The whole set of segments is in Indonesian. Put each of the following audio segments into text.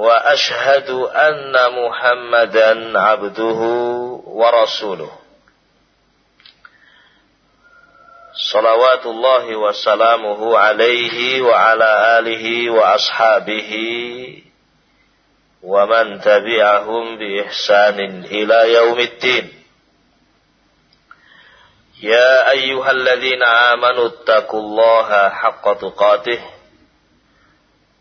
وأشهد أن محمدا عبده ورسوله. صلوات الله وسلامه عليه وعلى آله وأصحابه ومن تبعهم بإحسان إلى يوم الدين. يا أيها الذين آمنوا اتقوا الله حق تقاته.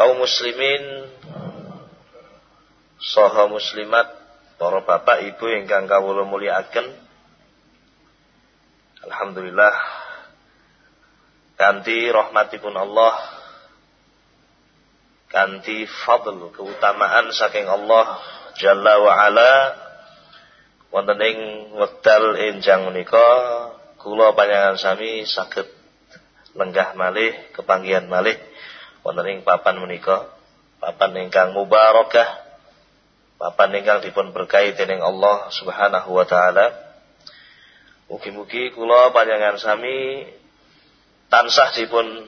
Kaum muslimin saha muslimat para bapak ibu ingkang kawula mulyakaken. Alhamdulillah kanthi rahmatipun Allah kanthi fadl keutamaan saking Allah Jalla wa ala wonten ing wekdal kula panjenengan sami saged lenggah malih kepanggihan malih wonten ing papan menika papan ingkang mubarakah papan ingkang dipun berkahi dening Allah Subhanahu wa taala. Mugi-mugi kula panjenengan sami tansah dipun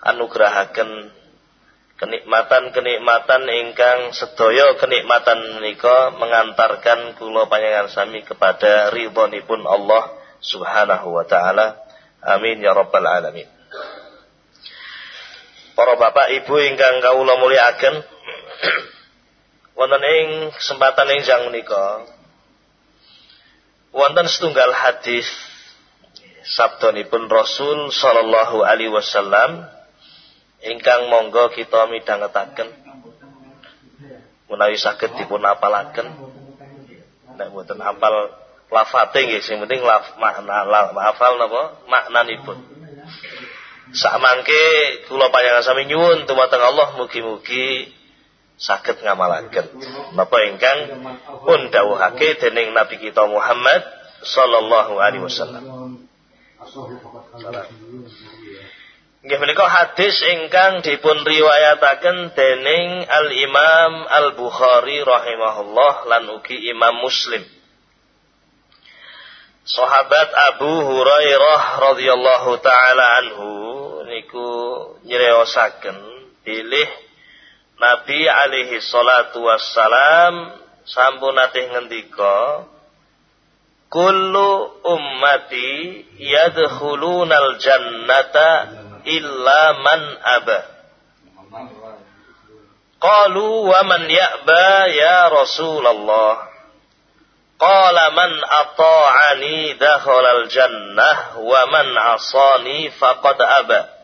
anugrahaken kenikmatan-kenikmatan ingkang sedaya kenikmatan menika mengantarkan kula panjenengan sami kepada ridhonipun Allah Subhanahu wa taala. Amin ya rabbal alamin para bapak ibu ingkang kawula mulyakaken. Wonten ing kesempatan ingkang menika wonten setunggal hadis sabdanipun Rasul sallallahu alaihi wasallam ingkang monggo kita midhangetaken menawi saged dipun apalaken. Nek mboten apal lafate nggih sing penting laf, makna hafal napa? Maknanipun Samangke kula panjenengan sami nyuwun dumateng Allah mugi-mugi saged ngamalaken napa ingkang pun dawuhake dening Nabi kita Muhammad sallallahu alaihi wasallam. Nggih menika hadis ingkang dipun riwayataken dening Al Imam Al Bukhari rahimahullah lan ugi Imam Muslim. Sahabat Abu Hurairah radhiyallahu taala anhu niku nyreosaken pilih Nabi alaihi salatu wassalam sampun natih ngendika kullu ummati yadkhulunal jannata illa man aba qalu wa man ya'ba ya rasulullah Qala man ata'ani dakhalal jannah wa man asani faqad aba.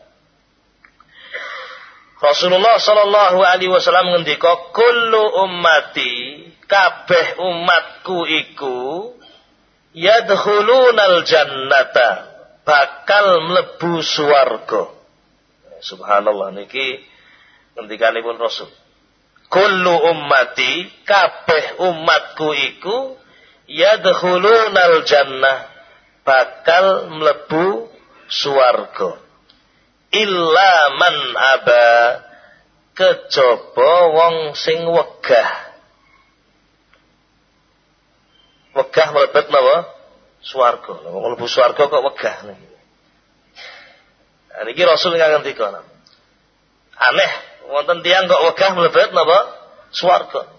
Rasulullah sallallahu alaihi wasallam ngendika kullu ummati kabeh umatku iku yadkhulunal jannata bakal mlebu swarga. Subhanallah niki ngendikanipun Rasul. Kullu ummati kabeh umatku iku yadkhulunal jannah bakal mlebu swarga illa man aba kejaba wong sing wegah wegah mlebet napa swarga. Wong mlebu swarga kok wegah niki. Nah, niki Rasul ngendika. Aneh, wonten tiyang kok wegah mlebet napa? Swarga.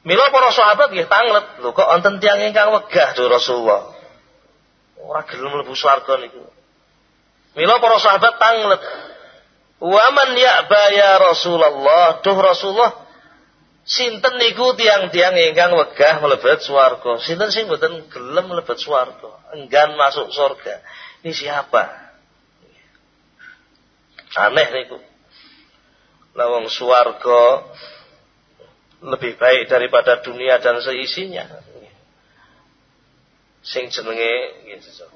Mila para sahabat nggih tanglet, lho kok wonten tiyang ingkang wegah Duh Rasulullah. Ora gelem mlebu swarga niku. Mila para sahabat tanglet. Wa man ya Rasulullah, duh Rasulullah Sinten niku tiang-tiang ingkang wegah mlebet swarga? Sinten sing mboten gelem mlebet swarga? Enggan masuk surga. Ini siapa? Aneh niku. Lawang swarga lebih baik daripada dunia dan seisinya. Sing jenenge gitu.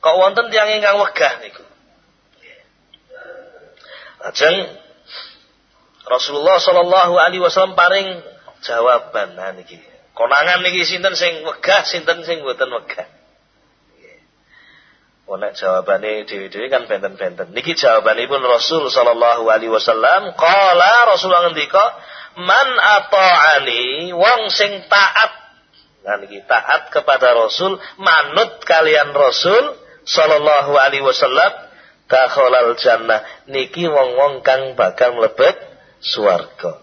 Kok wonten tiyang ingkang wegah niku. Lajeng Rasulullah sallallahu alaihi wasallam paring jawaban nah niki. Konangan niki sinten sing wegah, sinten sing mboten wegah. Nek jawabane dhewe-dhewe kan benten-benten. Niki jawabanipun Rasul sallallahu alaihi wasallam, qala Rasulullah ngendika, "Man ata'ani wong sing taat." Nah taat kepada Rasul, manut kalian Rasul sallallahu alaihi wasallam dakhalal jannah niki wong-wong kang bakal mlebet swarga.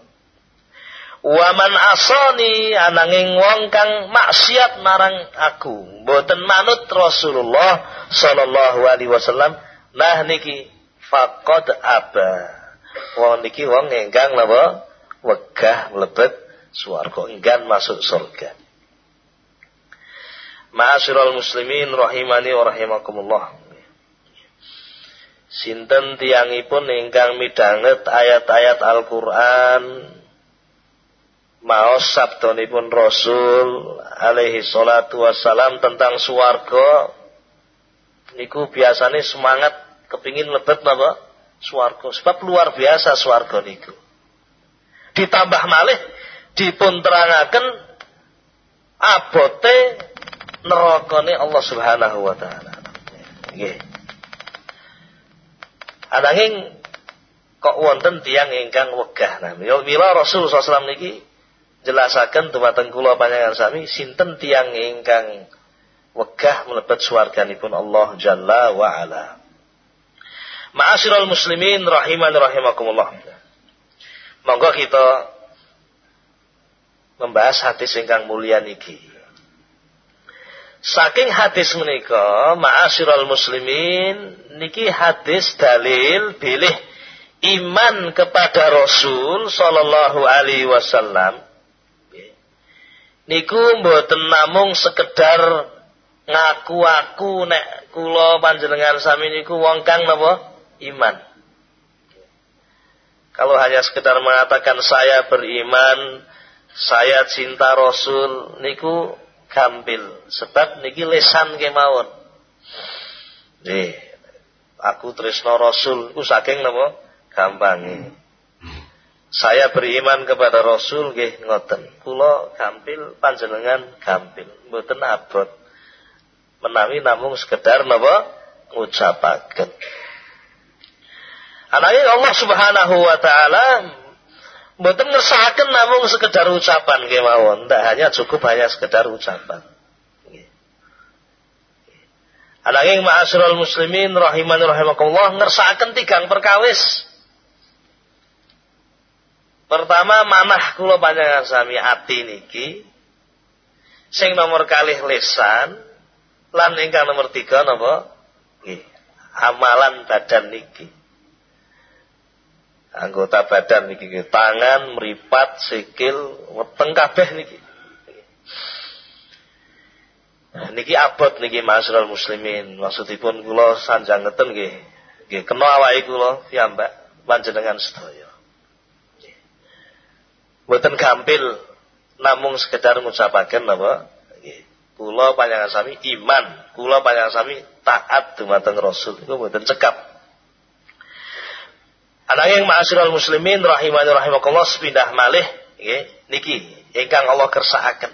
Waman asani ananging wong kang maksiat marang aku, mboten manut Rasulullah sallallahu alaihi wasallam, nah niki faqad aba. Wong niki wong ingkang napa? Wegah mlebet swarga, enggan masuk surga. Ma'asyiral muslimin rahimani wa rahimakumullah. Sinten tiangipun ingkang midhanget ayat-ayat Al-Qur'an? Maos sabdanipun Rasul alaihi salatu wassalam tentang swarga. Niku biasanya semangat kepingin lebet napa? Swarga. Sebab luar biasa swarga niku. Ditambah malih dipun terangaken abote nerakane Allah Subhanahu wa taala. Nggih. Ananging kok wonten tiyang ingkang wegah. Nah, mila Rasul sallallahu niki jelasaken dumateng kula panjenengan sami sinten tiyang ingkang wegah mlebet swarganipun Allah Jalla wa ala. Ma'asyiral muslimin rahiman rahimakumullah. Monggo kita membahas hadis ingkang mulia niki. Saking hadis menika, ma'asyiral muslimin, niki hadis dalil bilih iman kepada Rasul sallallahu alaihi wasallam. Niku mboten namung sekedar ngaku-aku nek kula panjenengan sami niku wong kang napa iman. Kalau hanya sekedar mengatakan saya beriman, saya cinta Rasul niku gampil sebab niki lesan kemawon. Nih aku tresno rasul. Ku saking napa? Gampang saya beriman kepada Rasul nggih ngoten. Kula gampil panjenengan gampil, mboten abot. Menawi namung sekedar napa? Ngucapaken. Ananging Allah Subhanahu wa taala Mboten ngersakaken namung sekedar ucapan kemawon, ndak hanya cukup hanya sekedar ucapan. Ananging ma'asyiral muslimin rahimani rahimakumullah ngersakaken tigang perkawis. Pertama manah kula panjenengan sami ati niki sing nomor kalih lisan lan ingkang nomor tiga? Nggih, amalan badan niki anggota badan niki tangan, meripat, sikil, weteng kabeh niki. Niki abot niki masyarakat muslimin. Maksudipun kula sanjang ngeten nggih. Nggih kena awake kula piyambak panjenengan sedaya. Mboten gampil namung sekedar ngucapaken napa? Nggih. Kula panjenengan sami iman, kula panjenengan sami taat dumateng Rasul. Iku mboten cekap. Ananging ma'asyiral muslimin rahimani rahimakumullah sepindah malih nggih niki ingkang Allah kersakaken.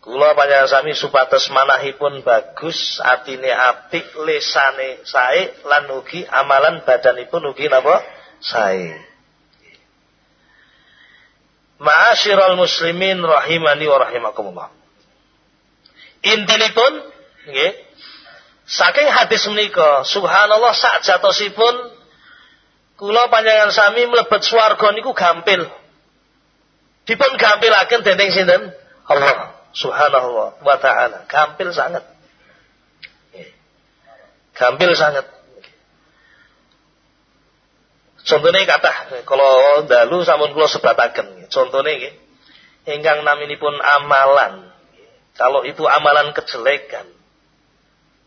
Kula panjenengan sami supados manahipun bagus, atine apik, lesane sae lan ugi amalan badanipun ugi napa? Sae. Ma'asyiral muslimin rahimani wa rahimakumullah. Intinipun nggih saking hadis menika subhanallah sak jatosipun kula panjenengan sami mlebet swarga niku gampil. Dipun gampilaken dening sinten? Allah subhanallah wa ta'ala. Gampil sangat. Gampil sangat. Contohnya kata kalau dalu sampun kula sebataken. Contohnya nggih. Ingkang naminipun amalan. Kalau itu amalan kejelekan.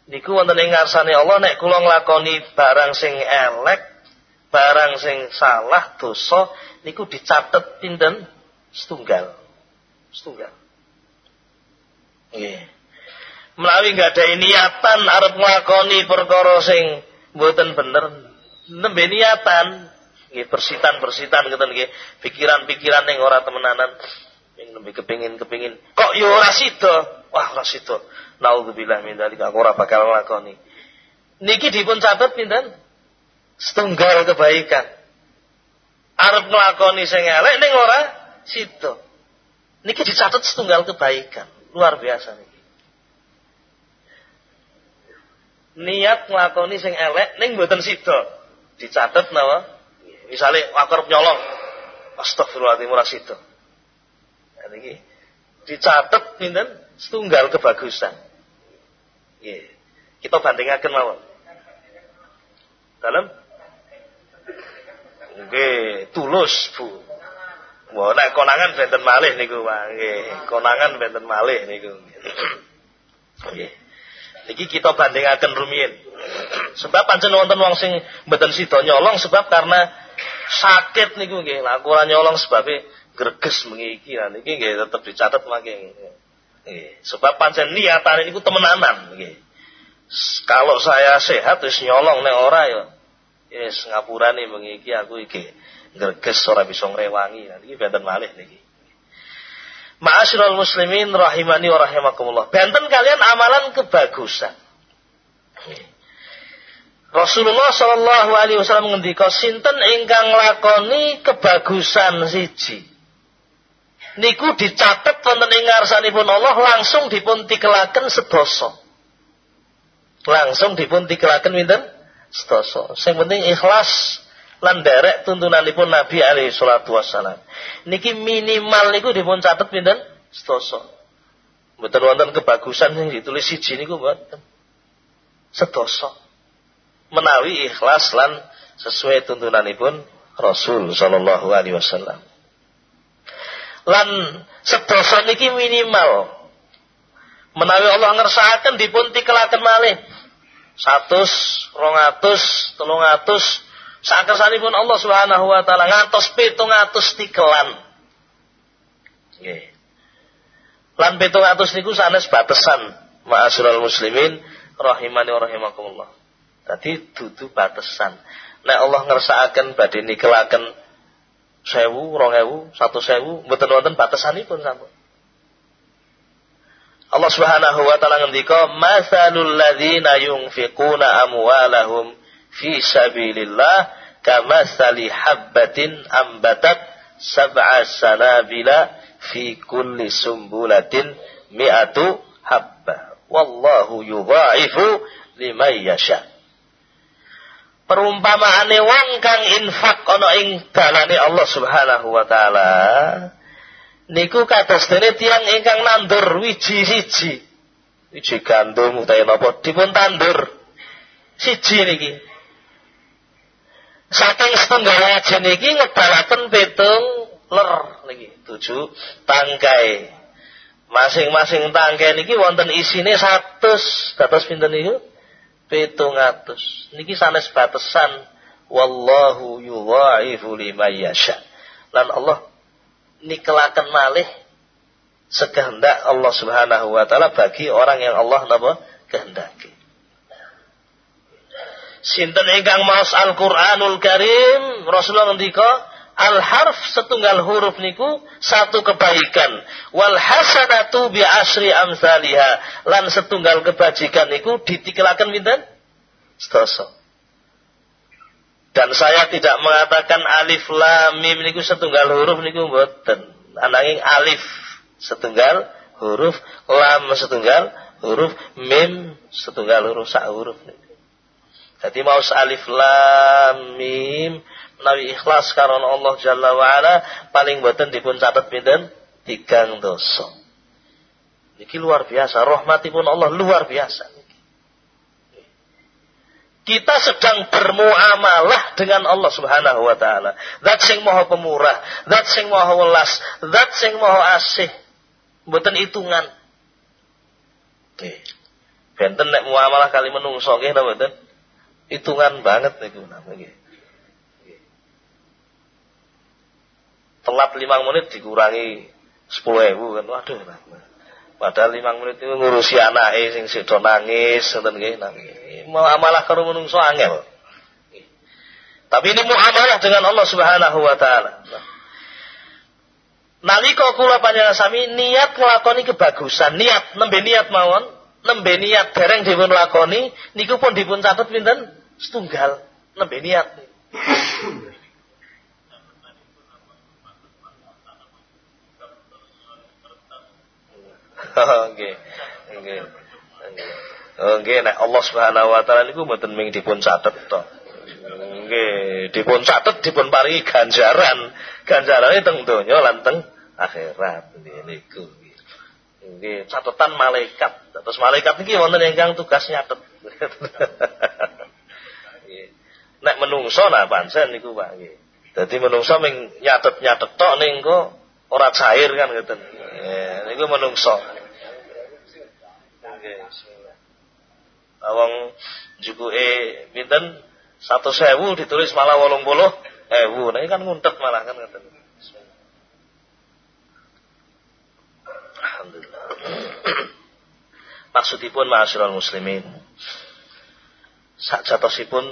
Niku wonten ing ngarsane Allah nek kula nglakoni barang sing elek, barang sing salah, dosa niku dicatet pinten? Setunggal. Setunggal. Nggih. Menawi nggak ada niatan arep nglakoni perkara sing mboten bener, nembe niatan nggih persitan-persitan ngoten nggih, pikiran-pikiran yang ora temenanan yang nembe kepingin-kepingin. Kok yo ora sida? Wah, ora sida. Nauzubillah min dzalik aku ora bakal nglakoni. Niki dipun catet pinten? Setunggal kebaikan. Arep nglakoni sing elek ning ora sida. Niki dicatat setunggal kebaikan. Luar biasa nih. Niat nglakoni sing elek ning mboten sida. Dicatet napa? Misale aku nyolong. Astagfirullahaladzim ora sida. Nah, niki dicatet pinten? Setunggal kebagusan. Nggih. Kita bandingaken mawon. Dalam Nggih, tulus, Bu. Wah, nek konangan benten malih niku, Pak. Nggih, konangan benten malih niku. Nggih. Niki kita bandingaken rumiyin. Sebab pancen wonten wong sing mboten sida nyolong sebab karena sakit niku nggih. Lah ora nyolong sebabe greges mengi iki nah niki nggih tetep dicatet mangke. Nggih. Sebab pancen niatane niku temenanan nggih. Kalau saya sehat wis nyolong nek ora ya wis ngapurane mengi iki aku iki greges ora bisa ngrewangi. Nah, niki benten malih niki. Ma'asyiral muslimin rahimani wa rahimakumullah. Benten kalian amalan kebagusan. Rasulullah Shallallahu alaihi wasallam ngendika sinten ingkang lakoni kebagusan siji. Niku dicatat wonten ing ngarsanipun Allah langsung dipun tikelaken sedoso. Langsung dipun tikelaken winten? Sedoso. Sing penting ikhlas lan derek tuntunanipun Nabi alaihi salatu wassalam. Niki minimal niku dipun catet pinten? Sedasa. Mboten wonten kebagusan sing ditulis siji niku mboten. Sedasa. Menawi ikhlas lan sesuai tuntunanipun Rasul sallallahu alaihi wasallam. Lan sedasa niki minimal. Menawi Allah ngersakaken dipun tikelaken malih. 100, 200, 300 pun Allah Subhanahu wa taala ngantos 700 tikelan. Nggih. Lan 700 niku sanes batesan ma'asyiral muslimin rahimani wa rahimakumullah. Dadi dudu batesan. Nek Allah ngersakaken badhe nikelaken 1000, 2000, 1000, mboten wonten batesanipun sampun. Allah Subhanahu wa taala ngendika, "Matsalul ladzina yunfiquna amwalahum fi sabilillah kama sali habbatin ambatat sab'a sanabila fi kulli sumbulatin mi'atu habba. Wallahu yudha'ifu liman yasha. Perumpamaane wong kang infak ana ing dalane Allah Subhanahu wa taala niku kados dene tiyang ingkang nandur wiji siji wiji gandum utawa napa dipun tandur siji niki Saking setengah aja niki ngedalaken petung ler niki tujuh tangkai. Masing-masing tangkai niki wonten isine 100. Dados pinten niku? 700. Niki sanes batesan wallahu yudhaifu liman yasha. Lan Allah nikelaken malih sekehendak Allah Subhanahu wa taala bagi orang yang Allah napa? kehendaki. Sinten ingkang maos Al-Qur'anul Karim? Rasulullah ngendika al harf setunggal huruf niku satu kebaikan. Wal hasanatu bi asri amsalha lan setunggal kebajikan niku ditiklaken pinten? Sedasa dan saya tidak mengatakan alif lam mim niku setunggal huruf niku mboten ananging alif setunggal huruf lam setunggal huruf mim setunggal huruf sak huruf niku jadi mau alif lam mim menawi ikhlas karena Allah Jalla wa ala paling boten dipun catat pinten tigang dosa. Niki luar biasa, rahmatipun Allah luar biasa. Kita sedang bermuamalah dengan Allah Subhanahu wa taala. Zat sing maha pemurah, zat sing maha welas, zat sing maha asih. Mboten hitungan. Nggih. Benten nek muamalah kali menungso nggih napa mboten? Hitungan banget niku nggih. telat lima menit dikurangi sepuluh ribu kan waduh padahal lima menit itu ngurusi anak eh sing sedo nangis nangis malah karo menungso angel tapi ini muamalah dengan Allah Subhanahu wa taala nalika kula panjenengan sami niat nglakoni kebagusan niat nembe niat mawon nembe niat dereng dipun lakoni niku pun dipun catet pinten setunggal nembe niat Nggih. Nggih. Nggih nek Allah Subhanahu wa taala niku mboten ming dipun catet to. Nggih, dipun catet dipun paringi ganjaran. Ganjarane teng donya lan teng akhirat niku. Nggih, catatan malaikat. Terus malaikat niki wonten ingkang tugas nyatet. Nek menungso nah pancen niku Pak nggih. Dadi menungso ming nyatet-nyatet tok ning kok ora cair kan ngoten. Ya, niku menungso. Awang pinten satu sewu ditulis malah wolong puluh ewu. Nah ini kan nguntet malah kan ngaten. Alhamdulillah. Maksudipun ma'asyiral muslimin. Sak jatosipun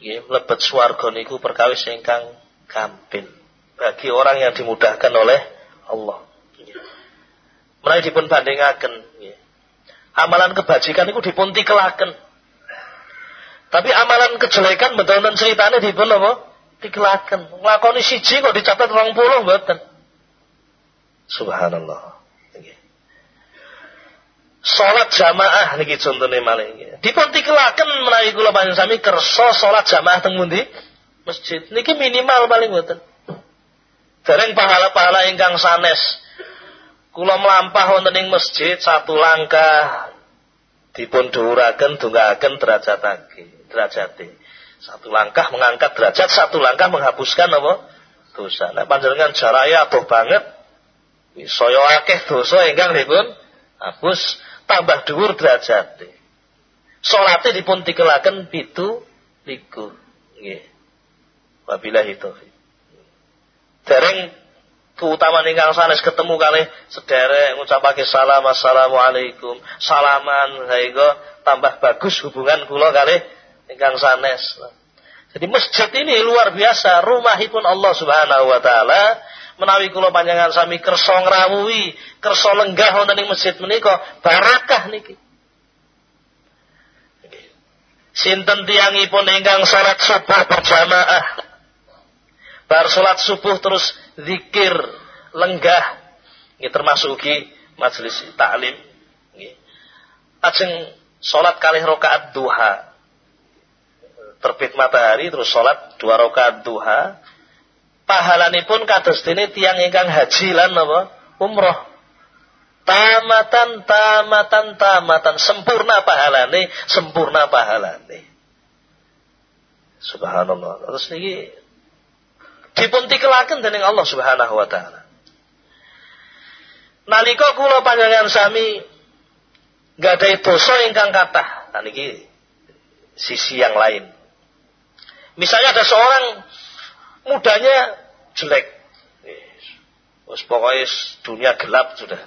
nggih mlebet swarga niku perkawis ingkang gampil bagi orang yang dimudahkan oleh Allah. Mulai dipun bandingaken Amalan kebajikan itu dipun tikelaken. Tapi amalan kejelekan betul dan ceritanya dipun apa? Tikelaken. Nglakoni siji kok dicatat 20 mboten. Subhanallah. Salat jamaah niki contone malih nggih. Dipun tikelaken menawi kula panjenengan sami kersa jamaah teng? Masjid. Niki minimal paling mboten. Dereng pahala-pahala ingkang sanes Kula melampah wonten masjid satu langkah dipun dhuwuraken dongaaken derajatake, derajate. Satu langkah mengangkat derajat, satu langkah menghapuskan apa? Dosa. Nah panjenengan jaraya adoh banget. Saya akeh dosa ingkang dipun hapus tambah dhuwur derajate. Salate dipun tikelaken pitu likur. Nggih. Wabillahi taufik. Dereng keutamaan ingkang sanes ketemu kali sederek ngucapake salam assalamualaikum. Salaman sehingga tambah bagus hubungan kula kali ingkang sanes jadi masjid ini luar biasa rumahipun Allah Subhanahu wa taala. Menawi kula panjangan sami kersa ngrawuhi kersa lenggah wonten masjid menika barakah niki. Sinten tiangipun ingkang salat subuh berjamaah? Bar salat subuh terus zikir lenggah ini termasuk ki majelis taklim ajeng salat kalih rakaat duha. Terbit matahari terus salat dua rakaat duha. Pahalanipun kados dene tiang ingkang haji lan napa umroh. Tamatan tamatan tamatan. Sempurna pahalane sempurna pahalane. Subhanallah. Terus niki dipun tikelaken dening Allah Subhanahu wa taala. Nalika kula panjenengan sami gadahi dosa ingkang kathah. Nah niki sisi yang lain. Misalnya ada seorang mudanya jelek. Wes pokoknya dunia gelap sudah.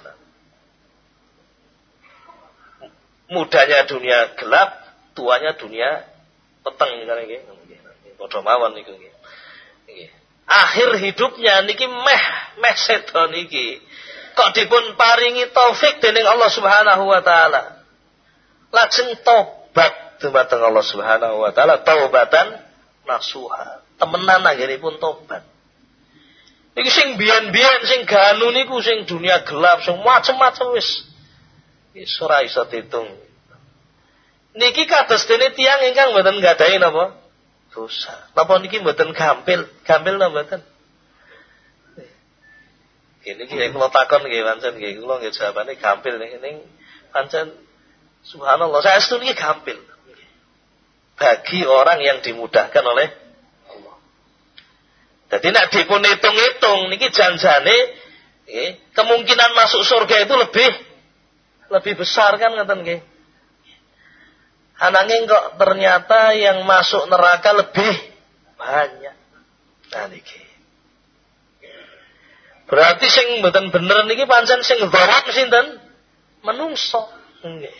Mudanya dunia gelap, tuanya dunia peteng kan iki. Padha mawon niku nggih. Akhir hidupnya niki meh meh sedo niki. Kok dipun paringi taufik dening Allah Subhanahu wa taala? Lajeng tobat dumateng Allah Subhanahu wa taala taubatan nasuha. Temenan pun tobat. Iki sing biyen-biyen sing ganu niku sing dunia gelap sing macem-macem wis. Wis ora iso ditung. Niki kados dene tiyang ingkang mboten nggadahi napa? Dosa. Napa niki mboten gampil? Gampil napa mboten? Kene iki kula takon nggih pancen nggih kula nggih jawabane gampil ning pancen subhanallah saya niki gampil. Bagi orang yang dimudahkan oleh jadi nak dipun hitung-hitung niki janjane kemungkinan masuk surga itu lebih lebih besar kan ngoten nggih. Ananging kok ternyata yang masuk neraka lebih banyak. Nah niki. Berarti sing mboten bener niki pancen sing zalim sinten? Menungso. Nggih.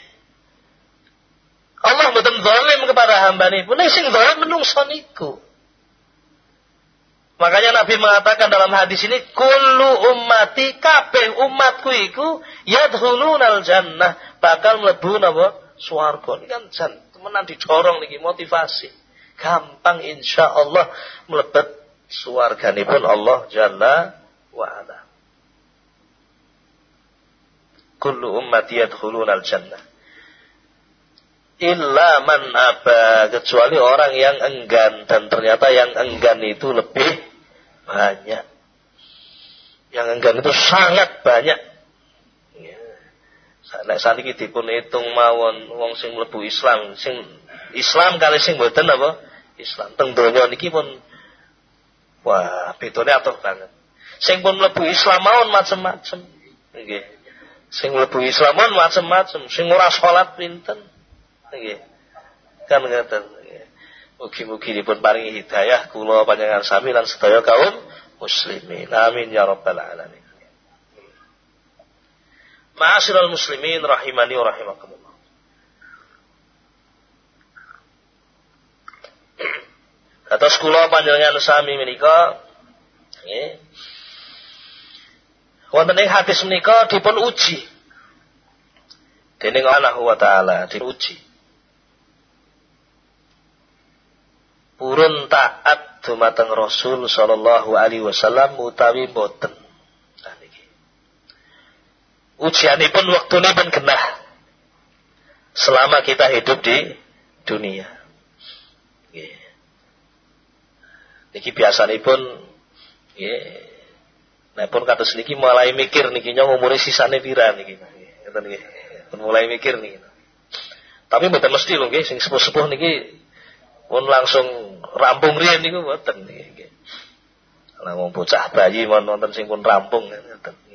Allah mboten zalim kepada hamba niku. Nek sing zalim menungso niku. Makanya Nabi mengatakan dalam hadis ini, kullu ummati kabeh umatku iku yadkhulunal jannah, bakal mlebu napa? Swarga. Ini kan jan temenan didorong niki motivasi. Gampang insya Allah mlebet pun Allah Jalla wa ala. Kullu ummati yadkhulunal jannah illa man aba kecuali orang yang enggan dan ternyata yang enggan itu lebih banyak. Yang enggan itu sangat banyak. Nek saniki dipun hitung mawon wong sing mlebu Islam, sing Islam kali sing mboten apa? Islam. Teng donya niki pun wah, bedone atuh banget. Sing pun mlebu Islam mawon macem-macem. Nggih. Sing mlebu Islam mawon macem-macem, sing ora salat pinten. Nggih. Kan ngaten. Mugi-mugi dipun paringi hidayah kula panjenengan sami lan sedaya kaum muslimin. Amin ya rabbal alamin. Ma'asyiral muslimin rahimani wa rahimakumullah. Atas kula panjenengan sami menika nggih. Wonten ing hadis menika dipun uji. Dening Allah wa taala diuji. purun taat dumateng Rasul sallallahu alaihi wasallam utawi boten. Nah niki. Ujianipun waktune pun genah. Selama kita hidup di dunia. Nggih. Niki biasanipun nggih Nah pun kata niki mulai mikir niki nyong umure sisane pira niki. Mulai mikir niki. Tapi mboten mesti lho nggih sing sepuh-sepuh niki pun langsung rampung riyen niku mboten nggih. Lah wong bocah bayi mon wonten sing pun rampung ngoten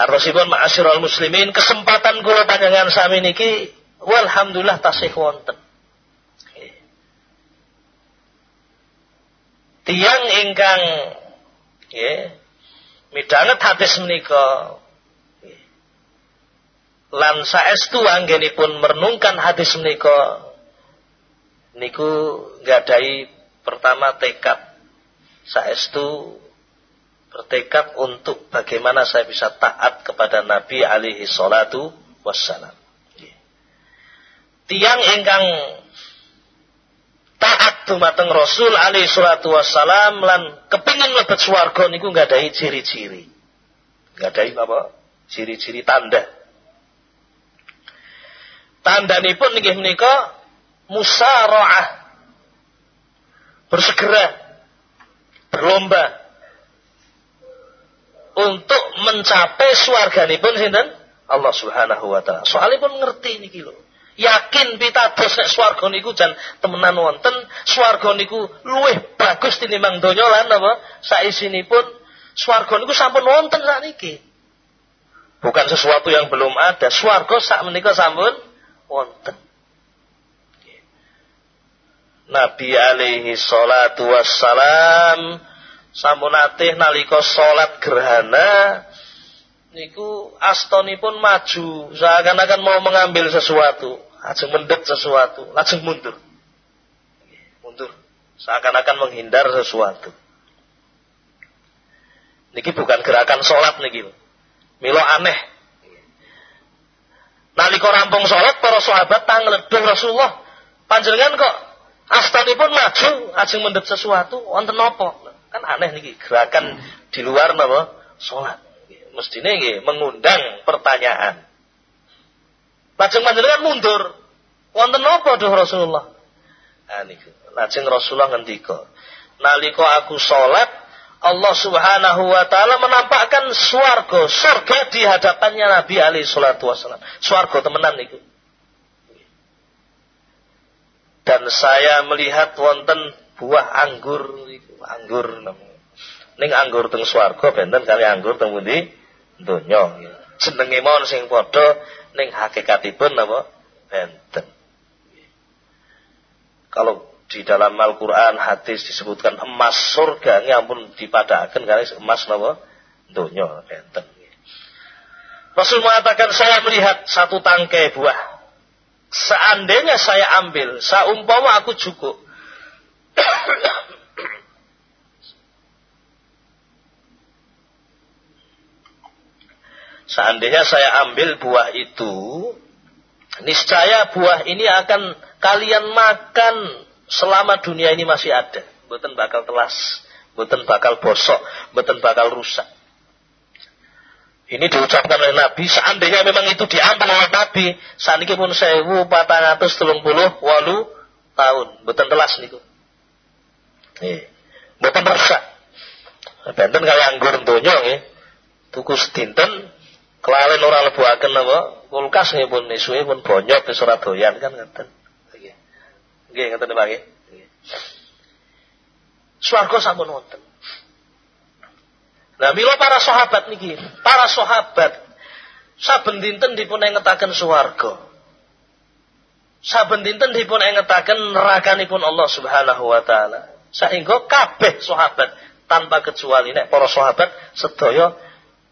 Harosipun ma'asyiral muslimin kesempatan kula panjenengan sami niki walhamdulillah tasih wonten. Tiang ingkang nggih midhanget hadis menika lan saestu anggenipun merenungkan hadis menika niku gadai pertama tekad saestu bertekad untuk bagaimana saya bisa taat kepada Nabi alaihi salatu wassalam. Tiang ingkang taat dumateng Rasul alaihi salatu wassalam lan kepingin lebet swarga niku gadai ciri-ciri. Gadai apa? Ciri-ciri tanda. Tanda pun nggih menika musara'ah bersegera berlomba untuk mencapai pun sinten Allah Subhanahu wa taala. pun ngerti niki lho. Yakin pitados nek swarga niku jan temenan wonten, swarga niku luwih bagus tinimbang donya lan apa saisinipun swarga niku sampun wonten sakniki. Bukan sesuatu yang belum ada. Swarga sak menika sampun wonten. Nabi alaihi salatu wassalam sampun atih nalika salat gerhana niku astonipun maju seakan-akan mau mengambil sesuatu, lajeng mendek sesuatu, lajeng mundur. Mundur seakan-akan menghindar sesuatu. Niki bukan gerakan sholat niki. Milo aneh. Nalika rampung sholat para sahabat tangledeng Rasulullah. Panjenengan kok astanipun maju ajeng mendhet sesuatu wonten napa? Kan aneh niki gerakan di luar napa? Sholat. Mestine nggih mengundang pertanyaan. Lajeng panjenengan mundur. Wonten napa duh Rasulullah? Nah niku. Lajeng Rasulullah ngendika, nalika aku sholat Allah Subhanahu wa taala menampakkan swarga, surga di hadapannya Nabi alaihi salatu wasallam. Swarga temenan itu. Dan saya melihat wonten buah anggur anggur ning anggur teng swarga benten kali anggur teng pundi? Donya. Jenenge mawon sing padha ning hakikatipun napa? Benten. Kalau di dalam Al-Quran hadis disebutkan emas surga ini ampun dipadaakan karena emas napa? Donya enten Rasul mengatakan saya melihat satu tangkai buah. Seandainya saya ambil saumpama aku cukup seandainya saya ambil buah itu niscaya buah ini akan kalian makan selama dunia ini masih ada. Buatan bakal telas, buatan bakal bosok, buatan bakal rusak. Ini diucapkan oleh Nabi, seandainya memang itu diambil oleh Nabi, saat ini pun sewu patang atas telung puluh walu tahun, buatan telas niku. Nih, buatan rusak. Benten kali anggur donya nggih. Tuku sedinten kelalen ora lebuaken apa kulkas nggih pun isuke pun bonyok wis ora doyan kan ngeten. Nggih, ngoten Pak nggih. Swarga sampun wonten. Nah, mila para sahabat niki, para sahabat saben dinten dipun engetaken swarga. Saben dinten dipun engetaken nerakanipun Allah Subhanahu wa taala. Sehingga kabeh sahabat tanpa kecuali nek para sahabat sedaya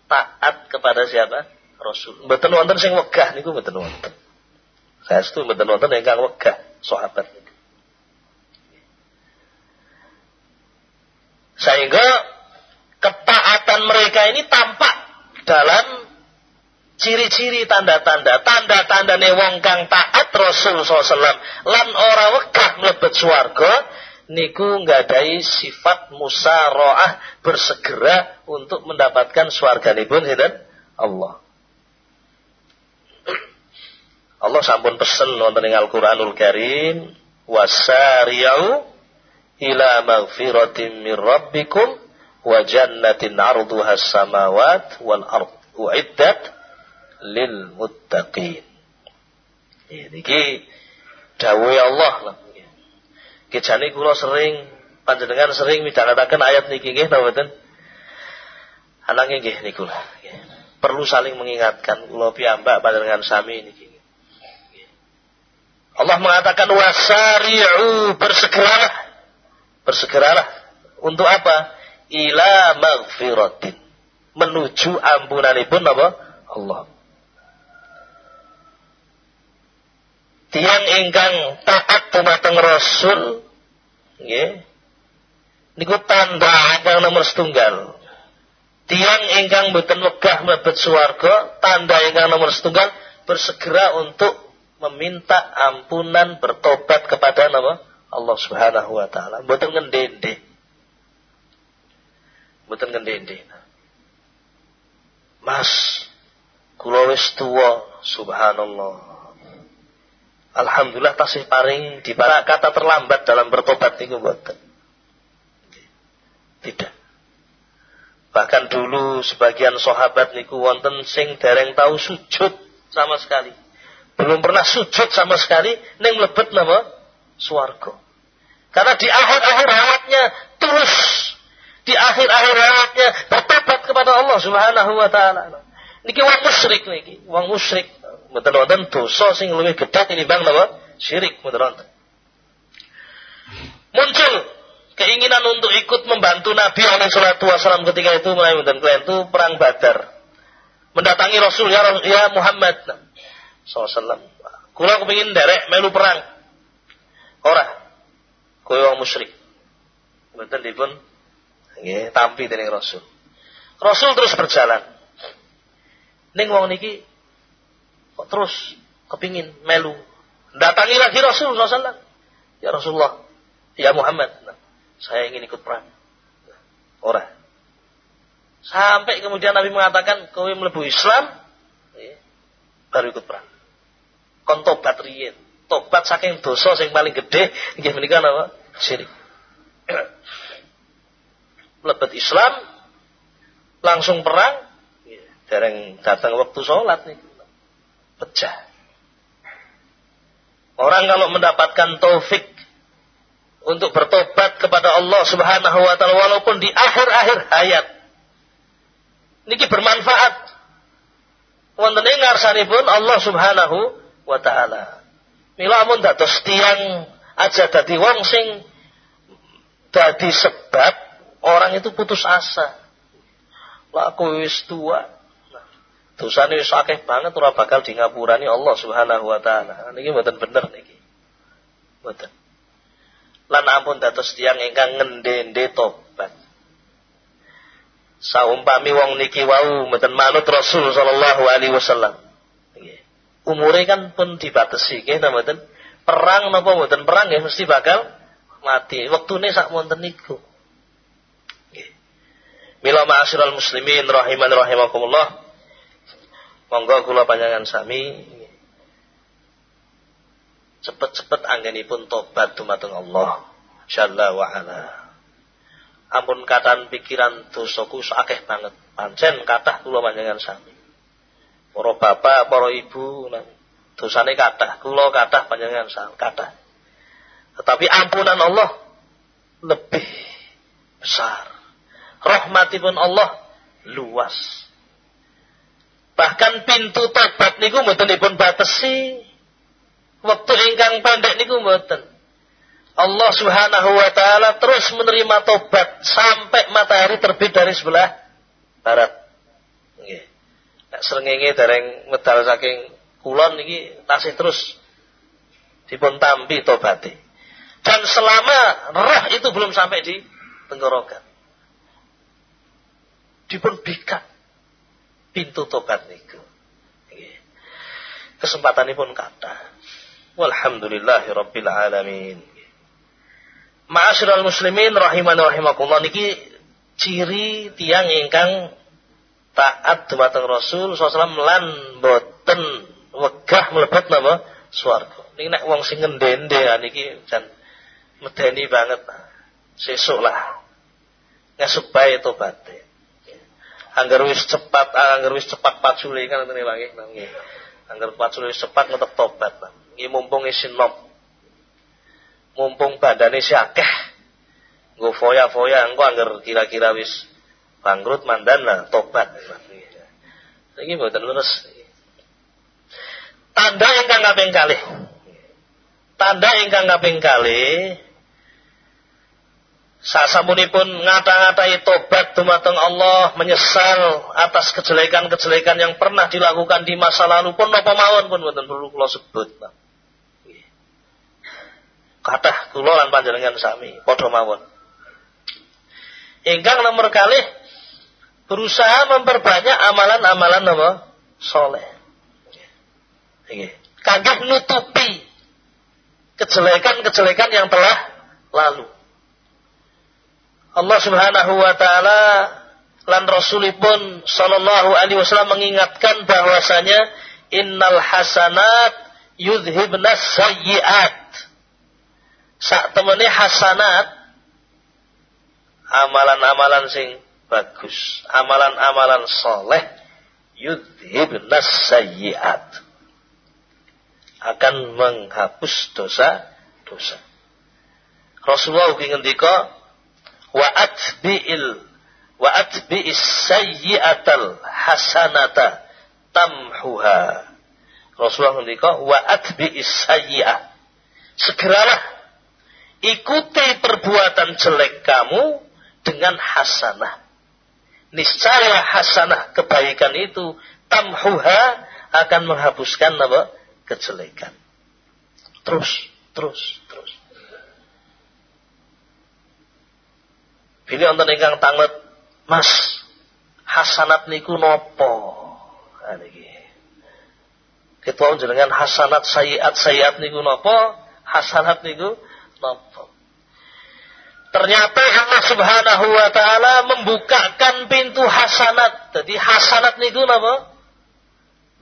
taat kepada siapa? Rasul. Mboten wonten sing wegah niku mboten wonten. Saya setuju mboten wonten ingkang wegah sahabat. Sehingga ketaatan mereka ini tampak dalam ciri-ciri tanda-tanda tanda-tanda wong kang taat Rasul SAW lan ora wegah mlebet swarga niku nggadahi sifat musaraah bersegera untuk mendapatkan swarganipun sinten Allah Allah sampun pesen wonten ing Al-Qur'anul Karim wasari'u ila maghfiratin min rabbikum wa jannatin arduha samawat wal ard uiddat lil muttaqin. Niki dawuh Allah lah. Kejane kula sering panjenengan sering midhanetaken ayat niki nggih napa mboten? Anangnya nggih niku. Perlu saling mengingatkan kula piyambak panjenengan sami niki. Allah mengatakan wasari'u bersegeralah Bersegeralah. Untuk apa? Ila maghfiratin. Menuju ampunanipun apa? Allah. Tiang ingkang taat dumateng Rasul nggih niku tanda ingkang nomor setunggal. Tiang ingkang boten wegah mlebet swarga, tanda ingkang nomor setunggal bersegera untuk meminta ampunan bertobat kepada nama Allah Subhanahu wa taala. Mboten ngendende. Mboten ngendende. Mas, kula wis tuwa, subhanallah. Alhamdulillah tasih paring di kata terlambat dalam bertobat niku mboten. Tidak. Bahkan dulu sebagian sahabat niku wonten sing dereng tahu sujud sama sekali. Belum pernah sujud sama sekali ning mlebet napa? suarga. Karena di akhir-akhir hayatnya terus di akhir-akhir hayatnya bertobat kepada Allah Subhanahu wa taala. Niki wong musyrik niki, wong musyrik. Wonten dosa sing luwih gedhe tinimbang napa? Syirik wonten. Muncul keinginan untuk ikut membantu Nabi alaihi salatu wasallam ketika itu mulai mboten itu perang Badar. Mendatangi Rasul ya, ya Muhammad sallallahu Kula kepengin derek melu perang. Ora. Kowe wong musyrik. Mboten dipun nggih tampi dening Rasul. Rasul terus berjalan. Ning wong niki kok terus kepingin melu. Datangi lagi Rasul SAW. Ya Rasulullah, ya Muhammad, nah, saya ingin ikut perang. Orang. Sampai kemudian Nabi mengatakan, kau melebu Islam, ya, baru ikut perang. Kon tobat riyen. Tobat saking dosa yang paling gede, inggih menika apa? Syirik. Lebet Islam, langsung perang, dereng datang waktu sholat nih. Pecah. Orang kalau mendapatkan taufik untuk bertobat kepada Allah Subhanahu wa taala walaupun di akhir-akhir hayat. Niki bermanfaat. Wonten ing ngarsanipun Allah Subhanahu wa taala. Mila amun dados tiang aja dadi wong sing dadi sebab orang itu putus asa. Lah aku wis tua. Dosane akeh banget ora bakal di ngapurani Allah Subhanahu wa taala. Niki mboten bener niki. Mboten. Lan ampun dados tiyang ingkang ngende-ende tobat. Saumpami wong niki wau mboten manut Rasul sallallahu alaihi wasallam. Nggih. Umure kan pun dibatasi nggih ta mboten? Perang napa mboten perang ya mesti bakal mati. Wektune sak wonten niku. Mila ma'asyiral muslimin rahiman rahimakumullah. Monggo kula panjangan sami cepet-cepet anggenipun tobat dumateng Allah Jalla wa ala. Ampun katan pikiran dosaku akeh banget. Pancen kathah kula panjenengan sami. Para bapak, para ibu, dosane kathah, kula kathah panjenengan sami kathah. Tetapi ampunan Allah lebih besar rahmatipun Allah luas. Bahkan pintu tobat niku mboten dipun batesi. Waktu ingkang pendek niku mboten. Allah Subhanahu wa taala terus menerima tobat sampai matahari terbit dari sebelah barat. Nggih. Nek srengenge dereng medal saking kulon niki tasih terus dipun tampi tobati. Dan selama roh itu belum sampai di tenggorokan dipun bikat pintu tobat niku. pun kata. Walhamdulillahirabbil alamin. Ma'asyiral muslimin rahiman rahimakumullah niki ciri tiang ingkang taat dumateng Rasul SAW lan boten wegah mlebet napa swarga. Niki nek wong sing ngendende niki jan medeni banget. Sesuk lah. Ngasuk bae tobaté anggar wis cepat anggar wis cepat pacule kan ngene lagi nggih anggar pacule wis cepat ngetep tobat nggih mumpung isin nom. Mumpung badane si akeh. Nggo foya-foya engko anggar kira-kira wis bangkrut mandan lah tobat iki mboten leres tanda ingkang kaping kalih. Tanda ingkang kaping kalih Sasamunipun ngata-ngatai tobat dumateng Allah, menyesal atas kejelekan-kejelekan yang pernah dilakukan di masa lalu pun napa mawon pun mboten perlu kula sebut. Kathah kula lan panjenengan sami padha mawon. Ingkang nomor kali berusaha memperbanyak amalan-amalan napa soleh. Kangge nutupi kejelekan-kejelekan yang telah lalu. Allah Subhanahu wa taala lan Rasulipun sallallahu alaihi wasallam mengingatkan bahwasanya innal hasanat yudhibnas sayyiat. Sak temene hasanat amalan-amalan sing bagus, amalan-amalan soleh yudhibnas sayyiat akan menghapus dosa-dosa. Rasulullah ngendika wa atbi'il wa atbi'is sayyi'atal hasanata tamhuha. Rasulullah ngendika wa atbi'is sayyi'ah. Segeralah ikuti perbuatan jelek kamu dengan hasanah. Niscaya hasanah kebaikan itu tamhuha akan menghapuskan apa? kejelekan. Terus, terus, terus. Pilih wonten ingkang tanget, Mas, hasanat niku nopo. Nah niki. Ketua jenengan hasanat sayiat sayiat niku nopo, hasanat niku nopo. Ternyata Allah Subhanahu wa taala membukakan pintu hasanat. Jadi hasanat niku napa?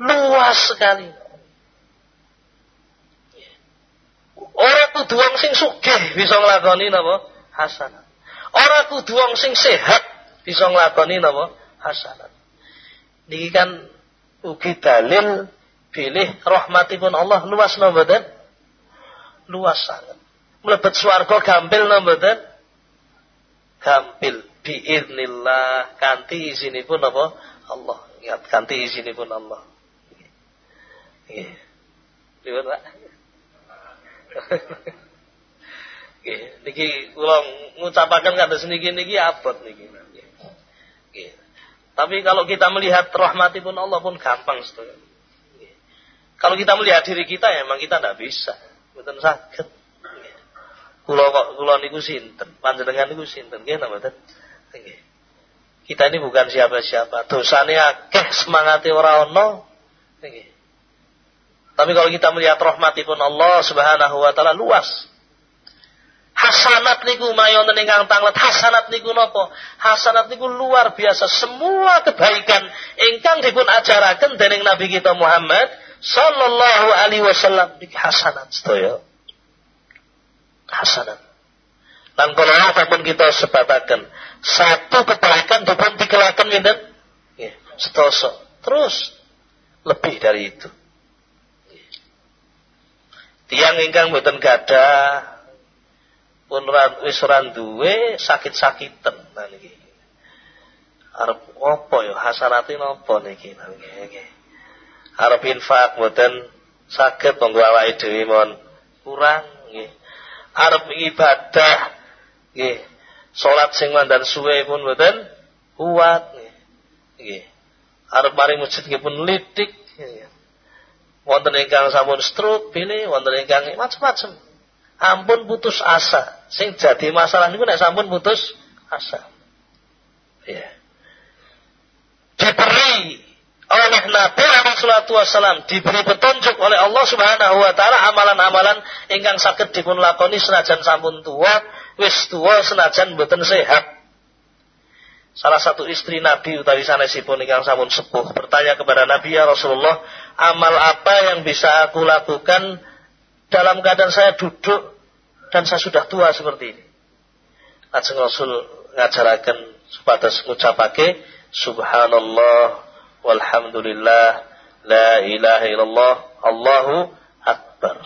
Luas sekali. Orang kudu wong sing sugih bisa nglakoni napa? Hasanat. Orang kudu wong sing sehat bisa nglakoni napa? Hasanat. Niki kan ugi dalil pilih rahmatipun Allah luas napa mboten? Luas sangat. Mlebet swarga gampil napa mboten? gampil biiznillah kanti izinipun apa Allah ingat kanti izinipun Allah nggih pripun Pak nggih niki kula ngucapaken kados niki niki abot niki tapi kalau kita melihat rahmatipun Allah pun gampang sedaya kalau kita melihat diri kita ya memang kita tidak bisa betul sakit Kulo kok kulo niku sinten? Panjenengan niku sinten? Nggih napa. Kita ini bukan siapa-siapa. Dosane akeh, semangate ora ono. Tapi kalau kita melihat rahmatipun Allah Subhanahu wa taala luas. Hasanat niku mayon ingkang tanglet. Hasanat niku napa? Hasanat niku luar biasa. Semua kebaikan ingkang dipun ajaraken dening Nabi kita Muhammad sallallahu alaihi wasallam niki hasanat sedaya hasanat. Dan kalau apa pun kita sebatakan satu kebaikan dipun dikelakan minten ya, setoso. Terus lebih dari itu. Tiang ingkang mboten gada pun wis duwe sakit-sakitan. Nah niki. Arep apa ya? Hasanate napa niki? Niki. Arep infak mboten saged monggo awake dhewe mon kurang nggih. Arep ibadah nggih. Salat sing mandan suwe pun mboten kuat nggih. Arep mari masjid nggih pun lidik wonten ingkang sampun stroke pilih wonten ingkang macam-macam ampun putus asa. Sing jadi masalah niku nek sampun putus asa. Ya diberi oleh Nabi Muhammad Wasallam diberi petunjuk oleh Allah Subhanahu Wa Taala amalan-amalan ingkang sakit dipun lakoni senajan sampun tua, wis tua senajan boten sehat. Salah satu istri Nabi utawi sanesipun ingkang sampun sepuh bertanya kepada Nabi ya Rasulullah, amal apa yang bisa aku lakukan dalam keadaan saya duduk dan saya sudah tua seperti ini. Lajeng Rasul ngajaraken supados ngucapake subhanallah walhamdulillah la ilaha illallah Allahu akbar